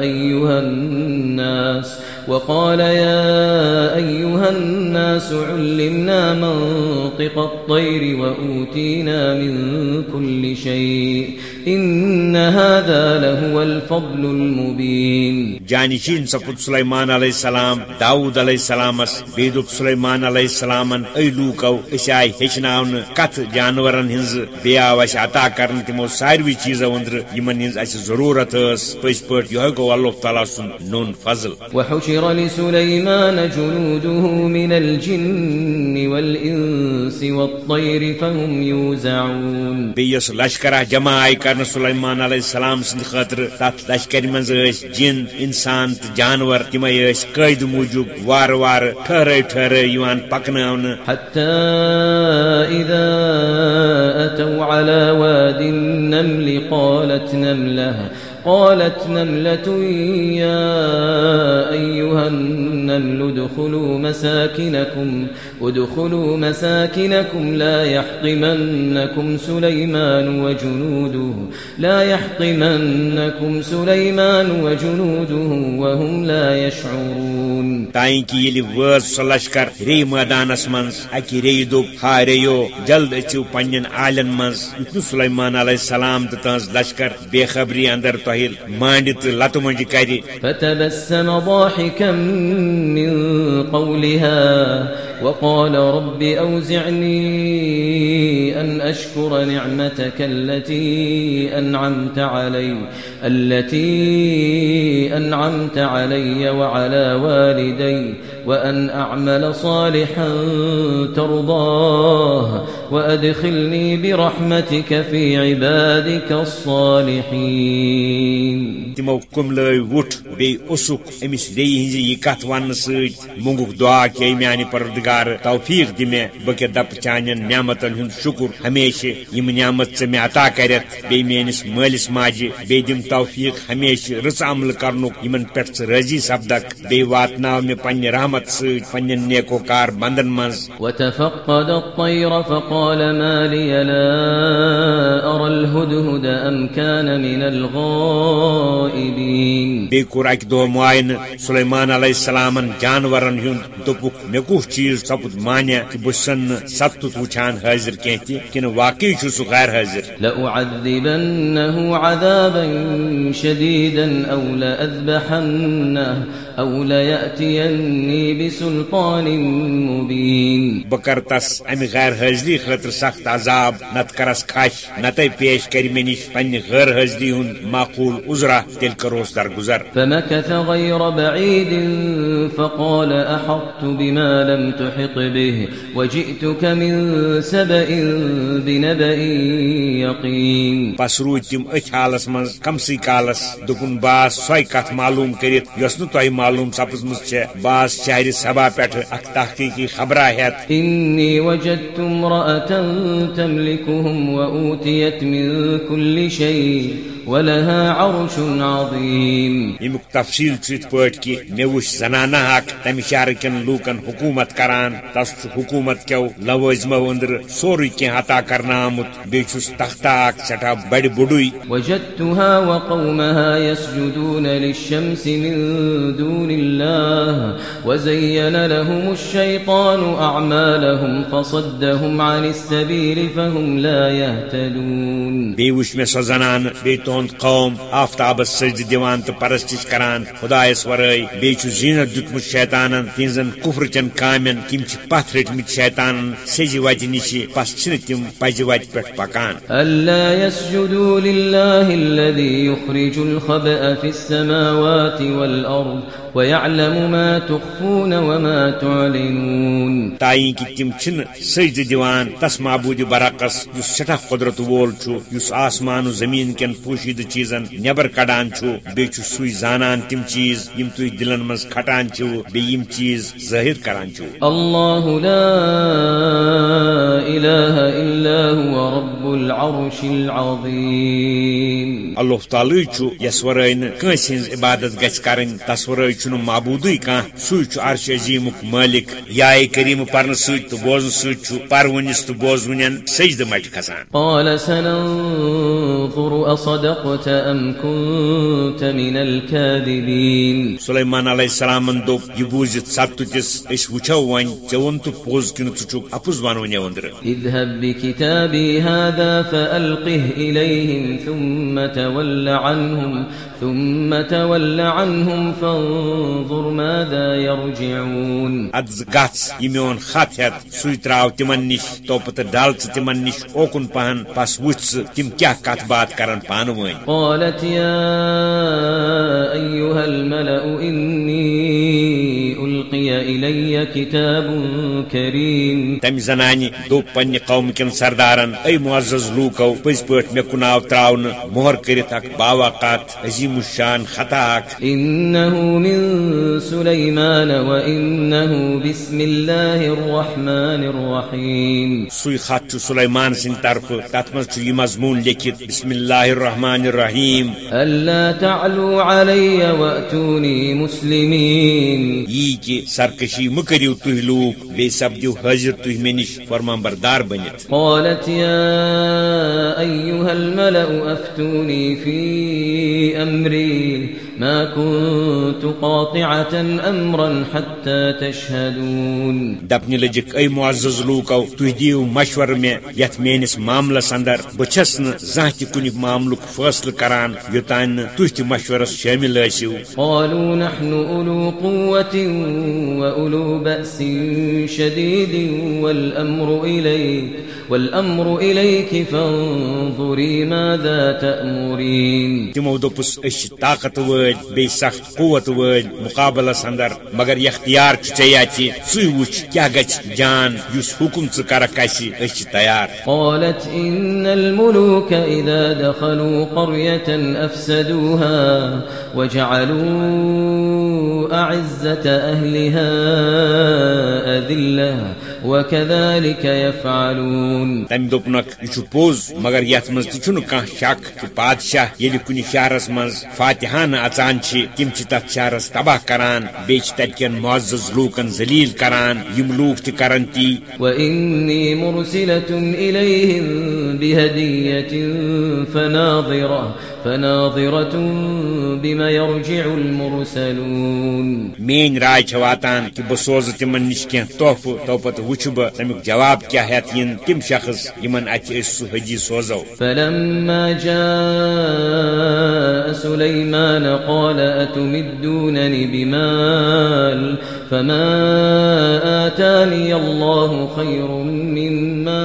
Speaker 1: أيها الناس وقال يا أيها الناس علمنا منطق الطير وأوتينا من كل شيء إن هذا لهو الفضل المبين
Speaker 2: جانی چین سپت سلیمان علیہ السلام داود علیہ السلام بید سلیمان علیہ السلام اے لوکو اس آئی ہچن کت جانورن ہنز بی آو اس عطا کرن تمو ساروی چیزو اندر یمن ہنز اس ضرورت اس پس پٹ یہ گو اللہ تعالی سن نون فضل.
Speaker 1: وحشر لسليمان جنوده من الجن والإنس والطير فهم يوزعون
Speaker 2: بیس لشکرہ جمع آئی سلیمان علیہ السلام سند خاطر تات لشکر من جن، انسان تو جانور تم قید موجود وار وار ٹھہرے ٹھہرے یوان پکناون
Speaker 1: حتى إذا أتوا على واد النمل قالت نملها قالت نملة يا أيها النمل ادخلوا مساكنكم ادخلوا مساكنكم، لا يحطمنكم سليمان وجنوده، لا يحطمنكم سليمان وجنوده وهم لا يشعرون.
Speaker 2: تائیں کہ یل وز سہ لشکر ری میدانس مز اکہ ری دب ہا جلد اچو پنن آلن مز یتھ سلیمان علیہ السلام تو تہذ لشکر بے خبری اندر تو تہل مانڈ تو لت منج کر
Speaker 1: فتبسم ضاحكا من قولها وقال رب أوزعني أن أشكر نعمتك التي أنعمت علي، التي أنعمت علي وعلى والدي، وأن أعمل صالحا ترضاه. وأدخلني برحمتك في عبادك الصالحين.
Speaker 2: تمو کم لے وٹ بی اسک امس ہز یہ کت ون ست مونگک دعا کہ میانہ پردگار توفیق دی میں بہ دپ چان نعمتن ہند شکر ہمیشہ یم نعمت مے عطا کرت بی میانس مالس ماجہ بی دم توفیق ہمیشہ رس عمل کرنک یمن پہ راضی سپدک بی واتناو مے پنہ رحمت ست پنن نیکو کار بندن مز
Speaker 1: وتفقد الطير فقال ما لي لا أرى الهدهد أم كان من الغائبين.
Speaker 2: بی کور اک دو معائن سلیمان علیہ السلام جانورن ہند دپک مے کس چیز سپد مانیا کہ بہ سن ستت وچھان حاضر کن واقعی چھ سہ غیر حاضر۔
Speaker 1: لأعذبنه عذابا شديدا أو لأذبحنه أو ليأتيني بسلطان مبين
Speaker 2: بکر تس ام غیر حاضری خاطر سخت عذاب نت کرس کھش نت پیش کر مے نش پنہ غیر حاضری ہند معقول عذرا تیل کروس درگزر۔
Speaker 1: فمكث غير بعيد فقال أحطت بما لم تحط به وجئتك من سبأ بنبأ يقين
Speaker 2: پس روٗدۍ تِم أتھۍ حالس منٛز کمسٕے کالس دوٚپُن باس سۄے کتھ معلوٗم کٔرِتھ یۄس نہٕ تۄہہِ معلوم سپز چھےٚ باس شہر سبا پیٹھ اک تحقیقی خبرہ ہیت۔
Speaker 1: انی وجدت امرأة تملكهم وأوتيت من كل شيء ولها عرش عظيم.
Speaker 2: تفصیل چھُ یِتھ پٲٹھۍ کہِ مےٚ وٕچھ زنانہ اکھ تمہِ شہرٕ کٮ۪ن لوٗکن حکوٗمت کران تس چھُ حکوٗمت کٮ۪و لوٲزمو أنٛدرٕ سورُے کینٛہہ عطا کرنہٕ آمُت بیٚیہِ چھُس تختہ اکھ سٮ۪ٹھاہ بڑِ
Speaker 1: وجدتها وقومها يسجدون للشمس من دون الله وزين لهم الشيطان أعمالهم فصدهم عن السبيل فهم لا يهتدون
Speaker 2: بیٚیہِ وٕچھ مےٚ سۄ زنانہٕ بیٚیہِ تُہُنٛد قوم آفتابس سجدٕ دِوان تہٕ پرستش کران خدایس ورٲے بیٚیہِ چھُ زیٖنت دیُتمُت شیطانن تِہنزن کُفرچن کامٮ۪ن تِم چھِ پتھ رٔٹمٕتۍ شیطانن سیٚزِ وتہِ نِشہِ پس تِم پزِ وتہِ پٮ۪ٹھ پکان.
Speaker 1: ألا يسجدوا لله الذي يخرج الخبأ في السماوات والأرض ويعلم ما تخفون وما تعلنون.
Speaker 2: تائیں کہ تم چھ سجد دیوان تس معبود برعکس اس سٹھا قدرت وول چھو اس آسمان و زمین کن پوشیدہ چیزن نبر کڑان چھو بی چھو زانان تم چیز، یم تو دلن مز کھٹان چھو بی چیز ظاہر کران چھو۔
Speaker 1: اللہ لا الہ الا هو رب العرش العظيم
Speaker 2: اللہ تعالی یس ورائے کنس ہز عبادت گھ کرن تس ورائے چھن معبودی کان سوئی چھو عرش عظیمک مالک یا کریم پرن سۭتۍ تہٕ بوزن چھُ پرونس تہٕ بوزونین سجدٕ مٹہِ کھسان۔
Speaker 1: قال سننظر أصدقت أم كنت من الكاذبين
Speaker 2: السلام بوٗزِتھ سپتُتِس أسۍ وٕچھو وۄنۍ ژےٚ ووٚن تہٕ پوٚز ژٕ چھُکھ اپُز ونونے أنٛدرٕ
Speaker 1: اذهب بكتابي هذا فألقه إليهم ثم تول عنهم ثم تول عنهم فانظر ماذا يرجعون.
Speaker 2: اد زٕ گژھ یہِ میون خط ہٮ۪تھ سُے تراو تِمن نِش ڈل ژٕ تِمن نِش اوکُن پہن پس وٕچھ ژٕ تِم کیٛاہ کتھ باتھ کران پانہٕ ؤنۍ
Speaker 1: قالت يا أيها الملأ إني ألقي إلي كتاب كريم.
Speaker 2: تمہِ زنانہِ دوٚپ پننہِ قومہٕ کٮ۪ن سردارن اے معزز لوٗکو پٔزۍ پٲٹھۍ مےٚ کُن آو تراونہٕ مۄہر کٔرِتھ اکھ باوقات عظیٖم الشان خطا اکھ
Speaker 1: إنه من سليمان وإنه بسم الله الرحمن الرحيم
Speaker 2: سُے خط تتھ منٛز چھُ یہِ مضموٗن لیکھِتھ بسم اللہ الرحمن الرحیم.
Speaker 1: ألا تعلوا علي وأتوني مسلمين
Speaker 2: یی کہ سرکشی مہ کٔرِو تُہۍ لوٗکھ بیٚیہِ سپدِو حٲضِر تُہۍ مےٚ نِش فرمان بردار بٔنِتھ
Speaker 1: قالت يا أيها الملأ أفتوني في أمري ما كنت قاطعة أمرا حتى تشهدون.
Speaker 2: دپنہِ لٔجِکھ اے معزز لوٗکو تُہۍ دِیِو مشورٕ چھس نہٕ زانٛہہ تہِ کُنہِ معاملُک فٲصلہٕ کران یوٚتانۍ نہٕ تُہۍ تہِ مشورس شٲمِل ٲسِو
Speaker 1: قالوا نحن أولو قوة وأولو بأس شديد والأمر إليك والأمر إليك فانظري ماذا تأمرين.
Speaker 2: تمو أسۍ چھِ طاقت بیٚیہِ سخت قوت وٲلۍ مُقابلس اندر مگر یختیار چھُ ژےٚ اَتہِ ژٕے وٕچھ کیٛاہ گژھِ جان، یُس حُکُم ژٕ کرکھ اَسہِ أسۍ تیار۔
Speaker 1: قالت إن الملوك إذا دخلوا قرية أفسدوها وجعلوا أعزة أهلها أذلة وكذلك يفعلون
Speaker 2: چھُ پوٚز مگر منٛز تہِ چھُنہٕ کانٛہہ شک کہِ بادشاہ ییٚلہِ کُنہِ شہرس منٛز فاتحانہٕ اژان چھِ تِم تتھ شہرس تباہ کران چھِ تتہِ کٮ۪ن معزز لوٗکن ذلیل کران یِم لوٗکھ تہِ کران تی۔
Speaker 1: وإني مرسلة إليهم بهدية فناظرة۔ فناظرة بما يرجع المرسلون.
Speaker 2: میٲنۍ راے چھےٚ واتان کہِ بہٕ سوزٕ تِمن نِش کینٛہہ تحفہٕ تو پتہٕ وٕچھٕ بہٕ تمیُک جواب کیٛاہ ہٮ۪تھ یِن؟ تِم شخص یِمن اتہِ أسۍ سُہ حجی سوزو؟
Speaker 1: فلما جاء سليمان قال أتمدونني بمال فما آتاني الله خير مما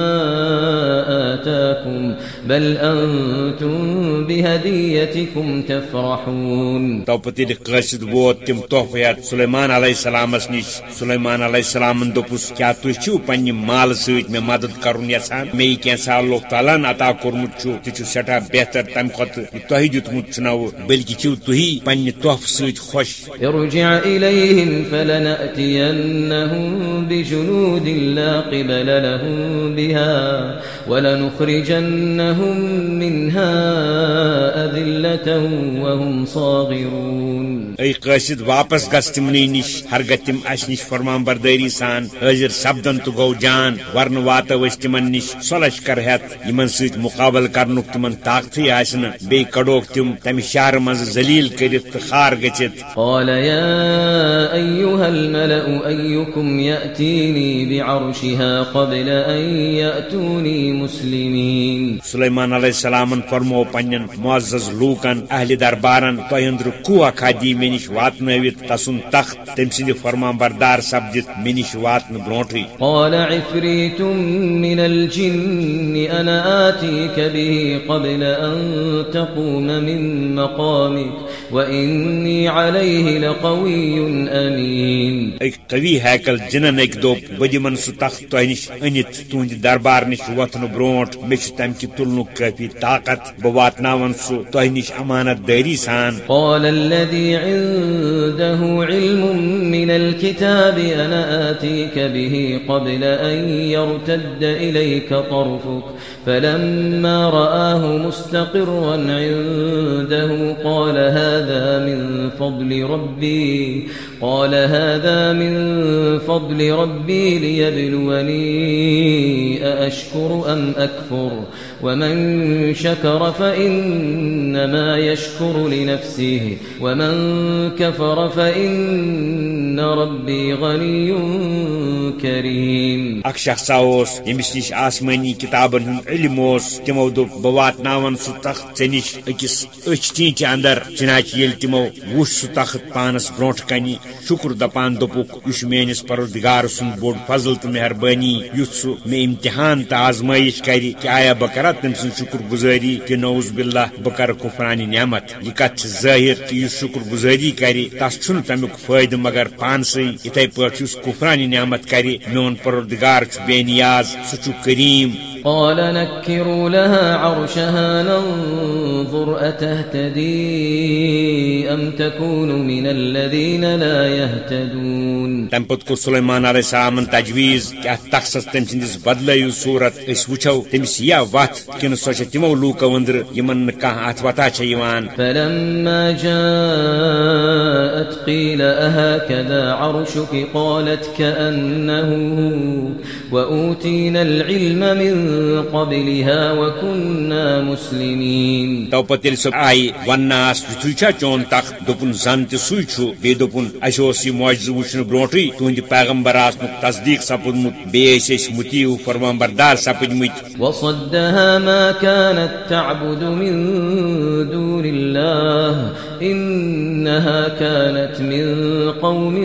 Speaker 1: آتاكم بل أنتم بهديتكم تفرحون.
Speaker 2: تو ییٚلہِ قٲصد ووت تِم تحفہٕ ہٮ۪تھ سلیمان علیہ السلامس نِش سلیمان علیہ السلامن دوٚپُس کیٛاہ تُہۍ چھِو پننہِ مالہٕ سۭتۍ مےٚ مدد کرُن یژھان مےٚ یہِ کینٛژھا اللہ تعالیٰ عطا کوٚرمُت چھُ تہِ سٮ۪ٹھاہ بہتر کھۄتہٕ یہِ تۄہہِ دیُتمُت چھُنو بٔلکہِ چھِو تُہی پننہِ تحفہٕ سۭتۍ خۄش
Speaker 1: ارجع إليهم فلنأتينهم بجنود لا قبل لهم بها ولنخرجنهم لهم منها أذلة وهم صاغرون
Speaker 2: اے قٲصد واپس گژھ تمنٕے نِش ہرگہ تِم اسہِ نِش فرمان بردٲری سان حٲضر سپدن تہٕ گوٚو جان ورنہٕ واتو أسۍ تِمن نِش سۄ لشکر ہٮ۪تھ یِمن سۭتۍ مُقابل کرنُک تِمن طاقتٕے آسہِ نہٕ بیٚیہِ کڑوکھ تِم تمہِ شہرٕ منٛزٕ ذلیل کٔرِتھ تہٕ خار گٔژھِتھ
Speaker 1: قال يا أيها الملأ أيكم يأتيني بعرشها قبل أن يأتوني مسلمين
Speaker 2: سلیمان علیہ السلامن فرمو پننین معزز لوکن اہل دربارن تۄہہِ أنٛدرٕ کُوا کھادی مےٚ نِش واتنٲوِتھ تخت، تم سند فرما بردار سپدِتھ مے نش واتنہٕ برونٹھٕے
Speaker 1: قال عفريت من الجن آتيك به قبل ان تقوم من مقامك وإني عليه لقوي أمين
Speaker 2: اک قوی ہیکل جنن اک دو بدمن سہ تخت تہ نش انت تہند دربار نش وتن برونٹ مے تم کی تلن کافی طاقت بہ واتناون سہ تہ نش امانت داری سان.
Speaker 1: قال الذي عنده علم من الكتاب أنا آتيك به قبل أن يرتد إليك طرفك فلما رآه مستقرا عنده قال هذا من فضل ربي. قال هذا من فضل ربي ليبلوني أأشكر أم أكفر ومن شكر فإنما يشكر لنفسه ومن كفر فإن ربي غني كريم
Speaker 2: اخ شخص اوس یمس نش آسمانی کتابن ہند علم اوس تمو دپ بہ واتناون سہ تخت ژے نش اکس اچ تینچ اندر چناچ یل تمو وش سہ تخت پانس برونٹ کنی شکر دپان دپک اس میانس پروردگار سن بوڑ فضل تو مہربانی یت سہ مے امتحان تو آزمائش کری کہ آیا بہ کرا تم سن شکر گزاری کہ نوز باللہ بہ کر کفرانی نعمت۔ یہ کت ظاہر کہ یہ شکر گزاری کری تس چھن تمیک فائدہ مگر پانسی اتھے پٲٹھۍ یُس نعمت کری میون پروردگار چھ بے نیاز، سہ کریم۔
Speaker 1: قال نكروا لها عرشها ننظر أتهتدي أم تكون من الذين لا يهتدون.
Speaker 2: تم پت کور سلیمان علیہ السلام تجویز کہ ات تخصص تم سندس بدلو صورت اس وچھو تمس یا وت کن سو چھ تمو لوکو اندر یمن کانٛہہ ات وتا چھ یوان
Speaker 1: فلما جاءت قيل أهكذا عرشك قالت كأنه وأوتينا العلم من قبلها وكنا مسلمين.
Speaker 2: تو پتہ سب آئی یتھے چھا چون تخت دپن زن تہ سوئی چھو بی دپن اس اوس یہ معجزہ وچھن برونٹھی تہند پیغمبر آسنک تصدیق سپدمت بیس اس متیو فرمان بردار سپدمت
Speaker 1: وصدها ما كانت تعبد من دون الله إنها كانت من قوم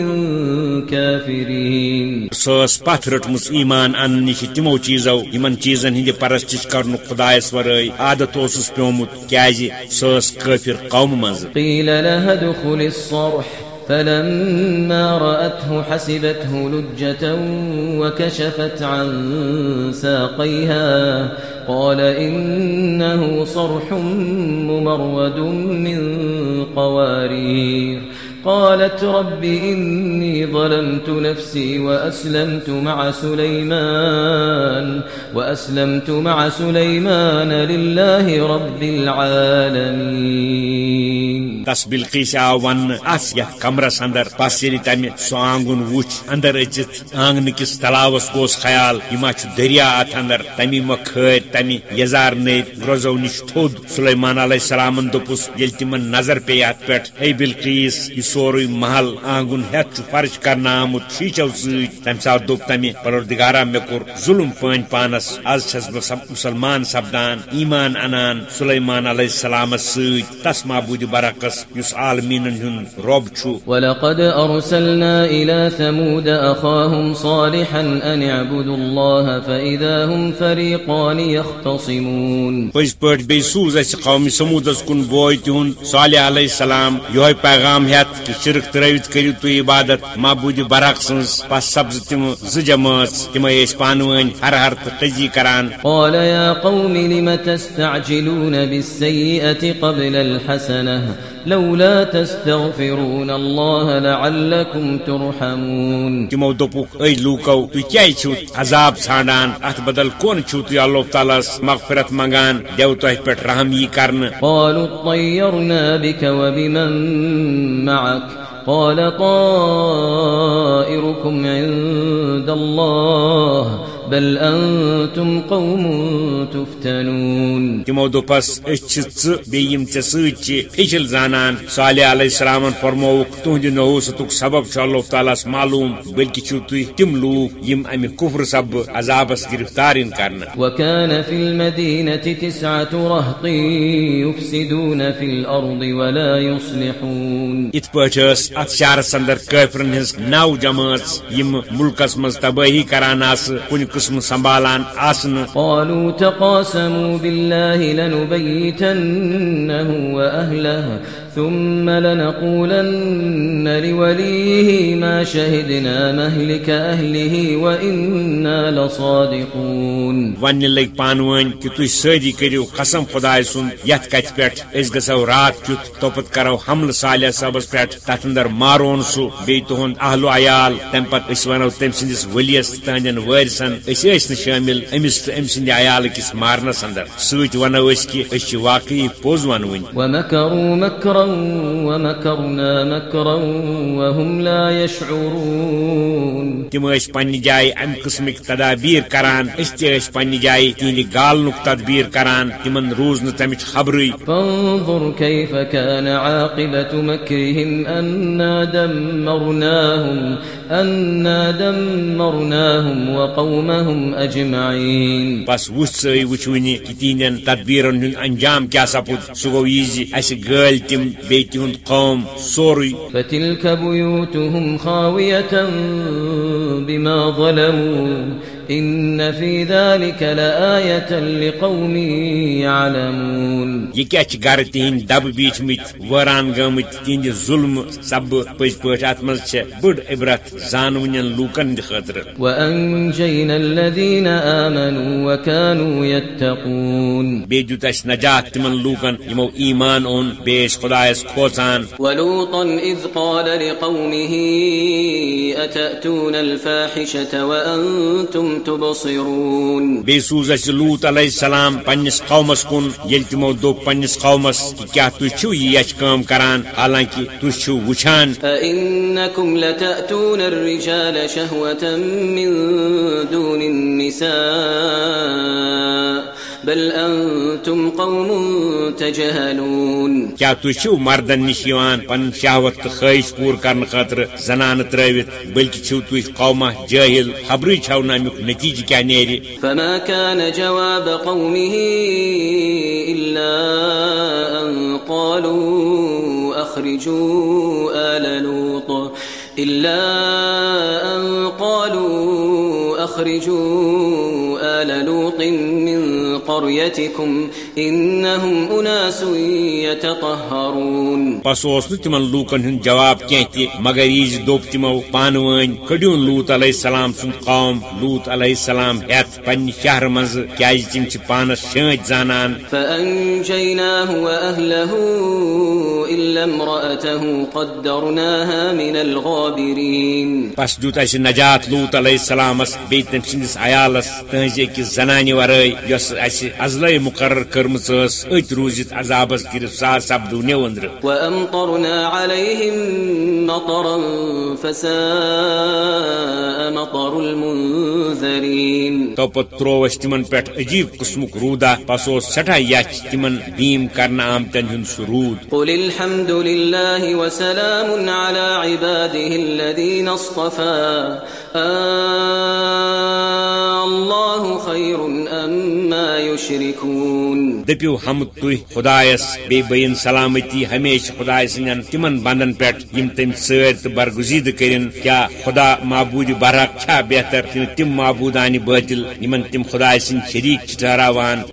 Speaker 1: كافرين.
Speaker 2: سس پتھ رٹمس ایمان ان نش تمو چیزو یمن چیزن ہند پرستش کرن خدایس ورائے عادت اوسس پیومت کیازِ سس کافر قوم مز.
Speaker 1: قيل لها ادخل الصرح. فلما رأته حسبته لجة وكشفت عن ساقيها قال إنه صرح ممرود من قوارير. قالت رب إني ظلمت نفسي وأسلمت مع سليمان وأسلمت مع سليمان لله رب العالمين.
Speaker 2: تس بلقیس آو ون اس یت اندر پس یل یعنی تمہ سہ آنگن وچ اندر اچت آنگن کس تلاوس گوس خیال یہ دریا ات اندر تمی مہ کھر تمی یزار نیت روزو نش تھود سلیمان علیہ السلام دپس یل تمن نظر پی ات پہ اے بلقیس سوری محل آنگن ہت فرش کرنا آمت شیچو ست تم سات دپ تمہ پروردگارا مے کور ظلم پان پانس۔ آز چھس بہ مسلمان سپدان ایمان انان۔ سلیمان علیہ السلام ست تس معبود برعکس یس عالمین ہند رب چھو
Speaker 1: ولقد إلى ثمود أخاهم صالحا أن اعبدوا الله فإذا هم فريقان يختصمون
Speaker 2: سوٗز اَسہِ قومی سموٗدس کُن بوے تِہُنٛد صالح علیہ السلام یِہوے پیغام ہٮ۪تھ کہِ شرک ترٲوِتھ کرو تو عبادت معبود برق سٕنٛز پس سبز تم زٕ جمٲژ، تِمے ٲسۍ پانہٕ ہر ہر تہٕ تٔزی کران۔
Speaker 1: قال يا قوم لم تستعجلون بالسيئة قبل الحسنة؟ لولا تستغفرون الله لعلكم ترحمون.
Speaker 2: تِمو دوٚپُکھ أے لوٗکو تُہۍ کیٛازِ چھِو عذاب ژھانڈان اتھ بدل کون چھِو تُہۍ اللہ تعالیٰ مغفرت منگان؟ دیو تۄہہِ پٮ۪ٹھ رحم یی کرنہٕ
Speaker 1: قالوا اطيرنا بك وبمن معك. قال طائركم عند الله. بل أنتم قوم تفتنون.
Speaker 2: تمو دوپس أسۍ چھِ ژٕ بیٚیہِ یِم ژےٚ سۭتۍ چھِ فِشل زانان. صالح علیہ السلامن فرمووُکھ تُہنٛدِ نحوستُک سبب چھُ اللہ تعالیٰ معلوم بلکہ چھِو تُہۍ تِم لوٗکھ یِم امہِ کُفر سببہٕ عذابس گرفتار یِن کرنہٕ
Speaker 1: وكان في المدينة تسعة رهط يفسدون في الأرض ولا يصلحون
Speaker 2: ات پٲٹھۍ ٲس اتھ شہرس اندر کٲفرن ہٕنٛز نو جمٲژ یِم مُلکس منٛز تبٲہی کران آسہٕ کُنہِ قسم سنبھالان آسن۔
Speaker 1: قالوا تقاسموا بالله لنبيتنه وأهله. ثم لنقولن لوليه ما شهدنا مهلك أهله وإنا لصادقون.
Speaker 2: ون پانوین کہ تھی ساری کرو قسم خدائے سن یت کت پہ اس گسو رات کت توپت کرو حمل صالح صبس پہ تر اندر مارون سہ بی تہد اہل و عیال تم پتہ اس ونو تم سندس ولیس تہندین وارثن اس نا شامل امس ام سند عیال کس مارنس اندر۔ ست ونو اس کہ اس واقعی پوز ونون
Speaker 1: ومكروا مكرا ومكرنا مكرا وهم لا يشعرون
Speaker 2: تم اس پنہ جائے ام قسمک تدابیر کران اس پنہ جائے تہند گالنک تدبیر کران تمن روز نا تمچ خبری
Speaker 1: فانظر كيف كان عاقبة مكرهم أنا دمرناهم أنا دمرناهم وقومهم أجمعين
Speaker 2: بس وچ سی وچونی کہ تہندین تدبیرن ہند انجام کیا سپود سہ گو یہ اس گل تم قوم سوری
Speaker 1: فتلك بيوتهم خاوية بما ظلموا إن في ذلك لآية لقوم يعلمون
Speaker 2: یہ کیا چھ گر تہند دب بیچ مت واران گمت تہند ظلم سب پز پہ ات من بڑ عبرت زانون لوکن ہند خاطر
Speaker 1: وأنجينا الذين آمنوا وكانوا يتقون
Speaker 2: بی دیت اس نجات تمن لوکن یمو ایمان اون بیس خدایس کھوژان
Speaker 1: ولوطا إذ قال لقومه أتأتون الفاحشة وأنتم تبصرون.
Speaker 2: بی سوز اس لوت علیہ السلام پنس قومس کن یل تمو دو پنس قومس کہ کیا تھی چھو یہ یچ کام کران؟ حالانکہ تھی چھو وچھان۔
Speaker 1: أئنكم لتأتون الرجال شهوة من دون النساء بل أنتم قوم تجهلون.
Speaker 2: کیا تھی چھو مردن نش یوان پن شہوت تو خواہش پور کرنے خاطر زنان ترٲوِتھ بلکہ چھو تھی قومہ جاہل خبری چھو نا امیک نتیجہ کیا نیری
Speaker 1: فما كان جواب قومه إلا أن قالوا أخرجوا آل لوط إلا أن قالوا أخرجوا آل لوط من قريتكم إنهم أناس يتطهرون.
Speaker 2: پس اوس نہ تمن لوکن ہند جواب کینہ تہ مگر یہ دوپ تمو پانوین کڑیون لوت علیہ السلام سن قوم لوت علیہ السلام ہیت پنہ شہر مز کیاز تم چھ پانس شانچ زانان۔
Speaker 1: فأنجيناه وأهله إلا امرأته قدرناها من الغابرين.
Speaker 2: پس دیت اس نجات لوت علیہ السلامس بی تم سندس عیالس تہذ اکس زنانہ ورٲے یس اس مقرر کرمژ ٲس أتۍ روٗزِتھ عذابس گرفتار سپدو نیوندر
Speaker 1: وأمطرنا عليهم مطرا فساء مطر المنذرين.
Speaker 2: تو پت ترو اس تمن پہ عجیب قسمک رودا پس اوس سٹھا یچ تمن بیم کرنا آمتن ہند سہ رود
Speaker 1: قل الحمد لله وسلام على عباده الذين اصطفى. آه
Speaker 2: دپیو ہم تھی خدایس بی بین سلامتی ہمیشہ خدائے سندین تمن بندن پہ یم تم سر تو برگزید کرن کیا خدا معبود برحق چھا بہتر تم معبودان باطل یمن تم خدائے سند شریک ٹھہراوان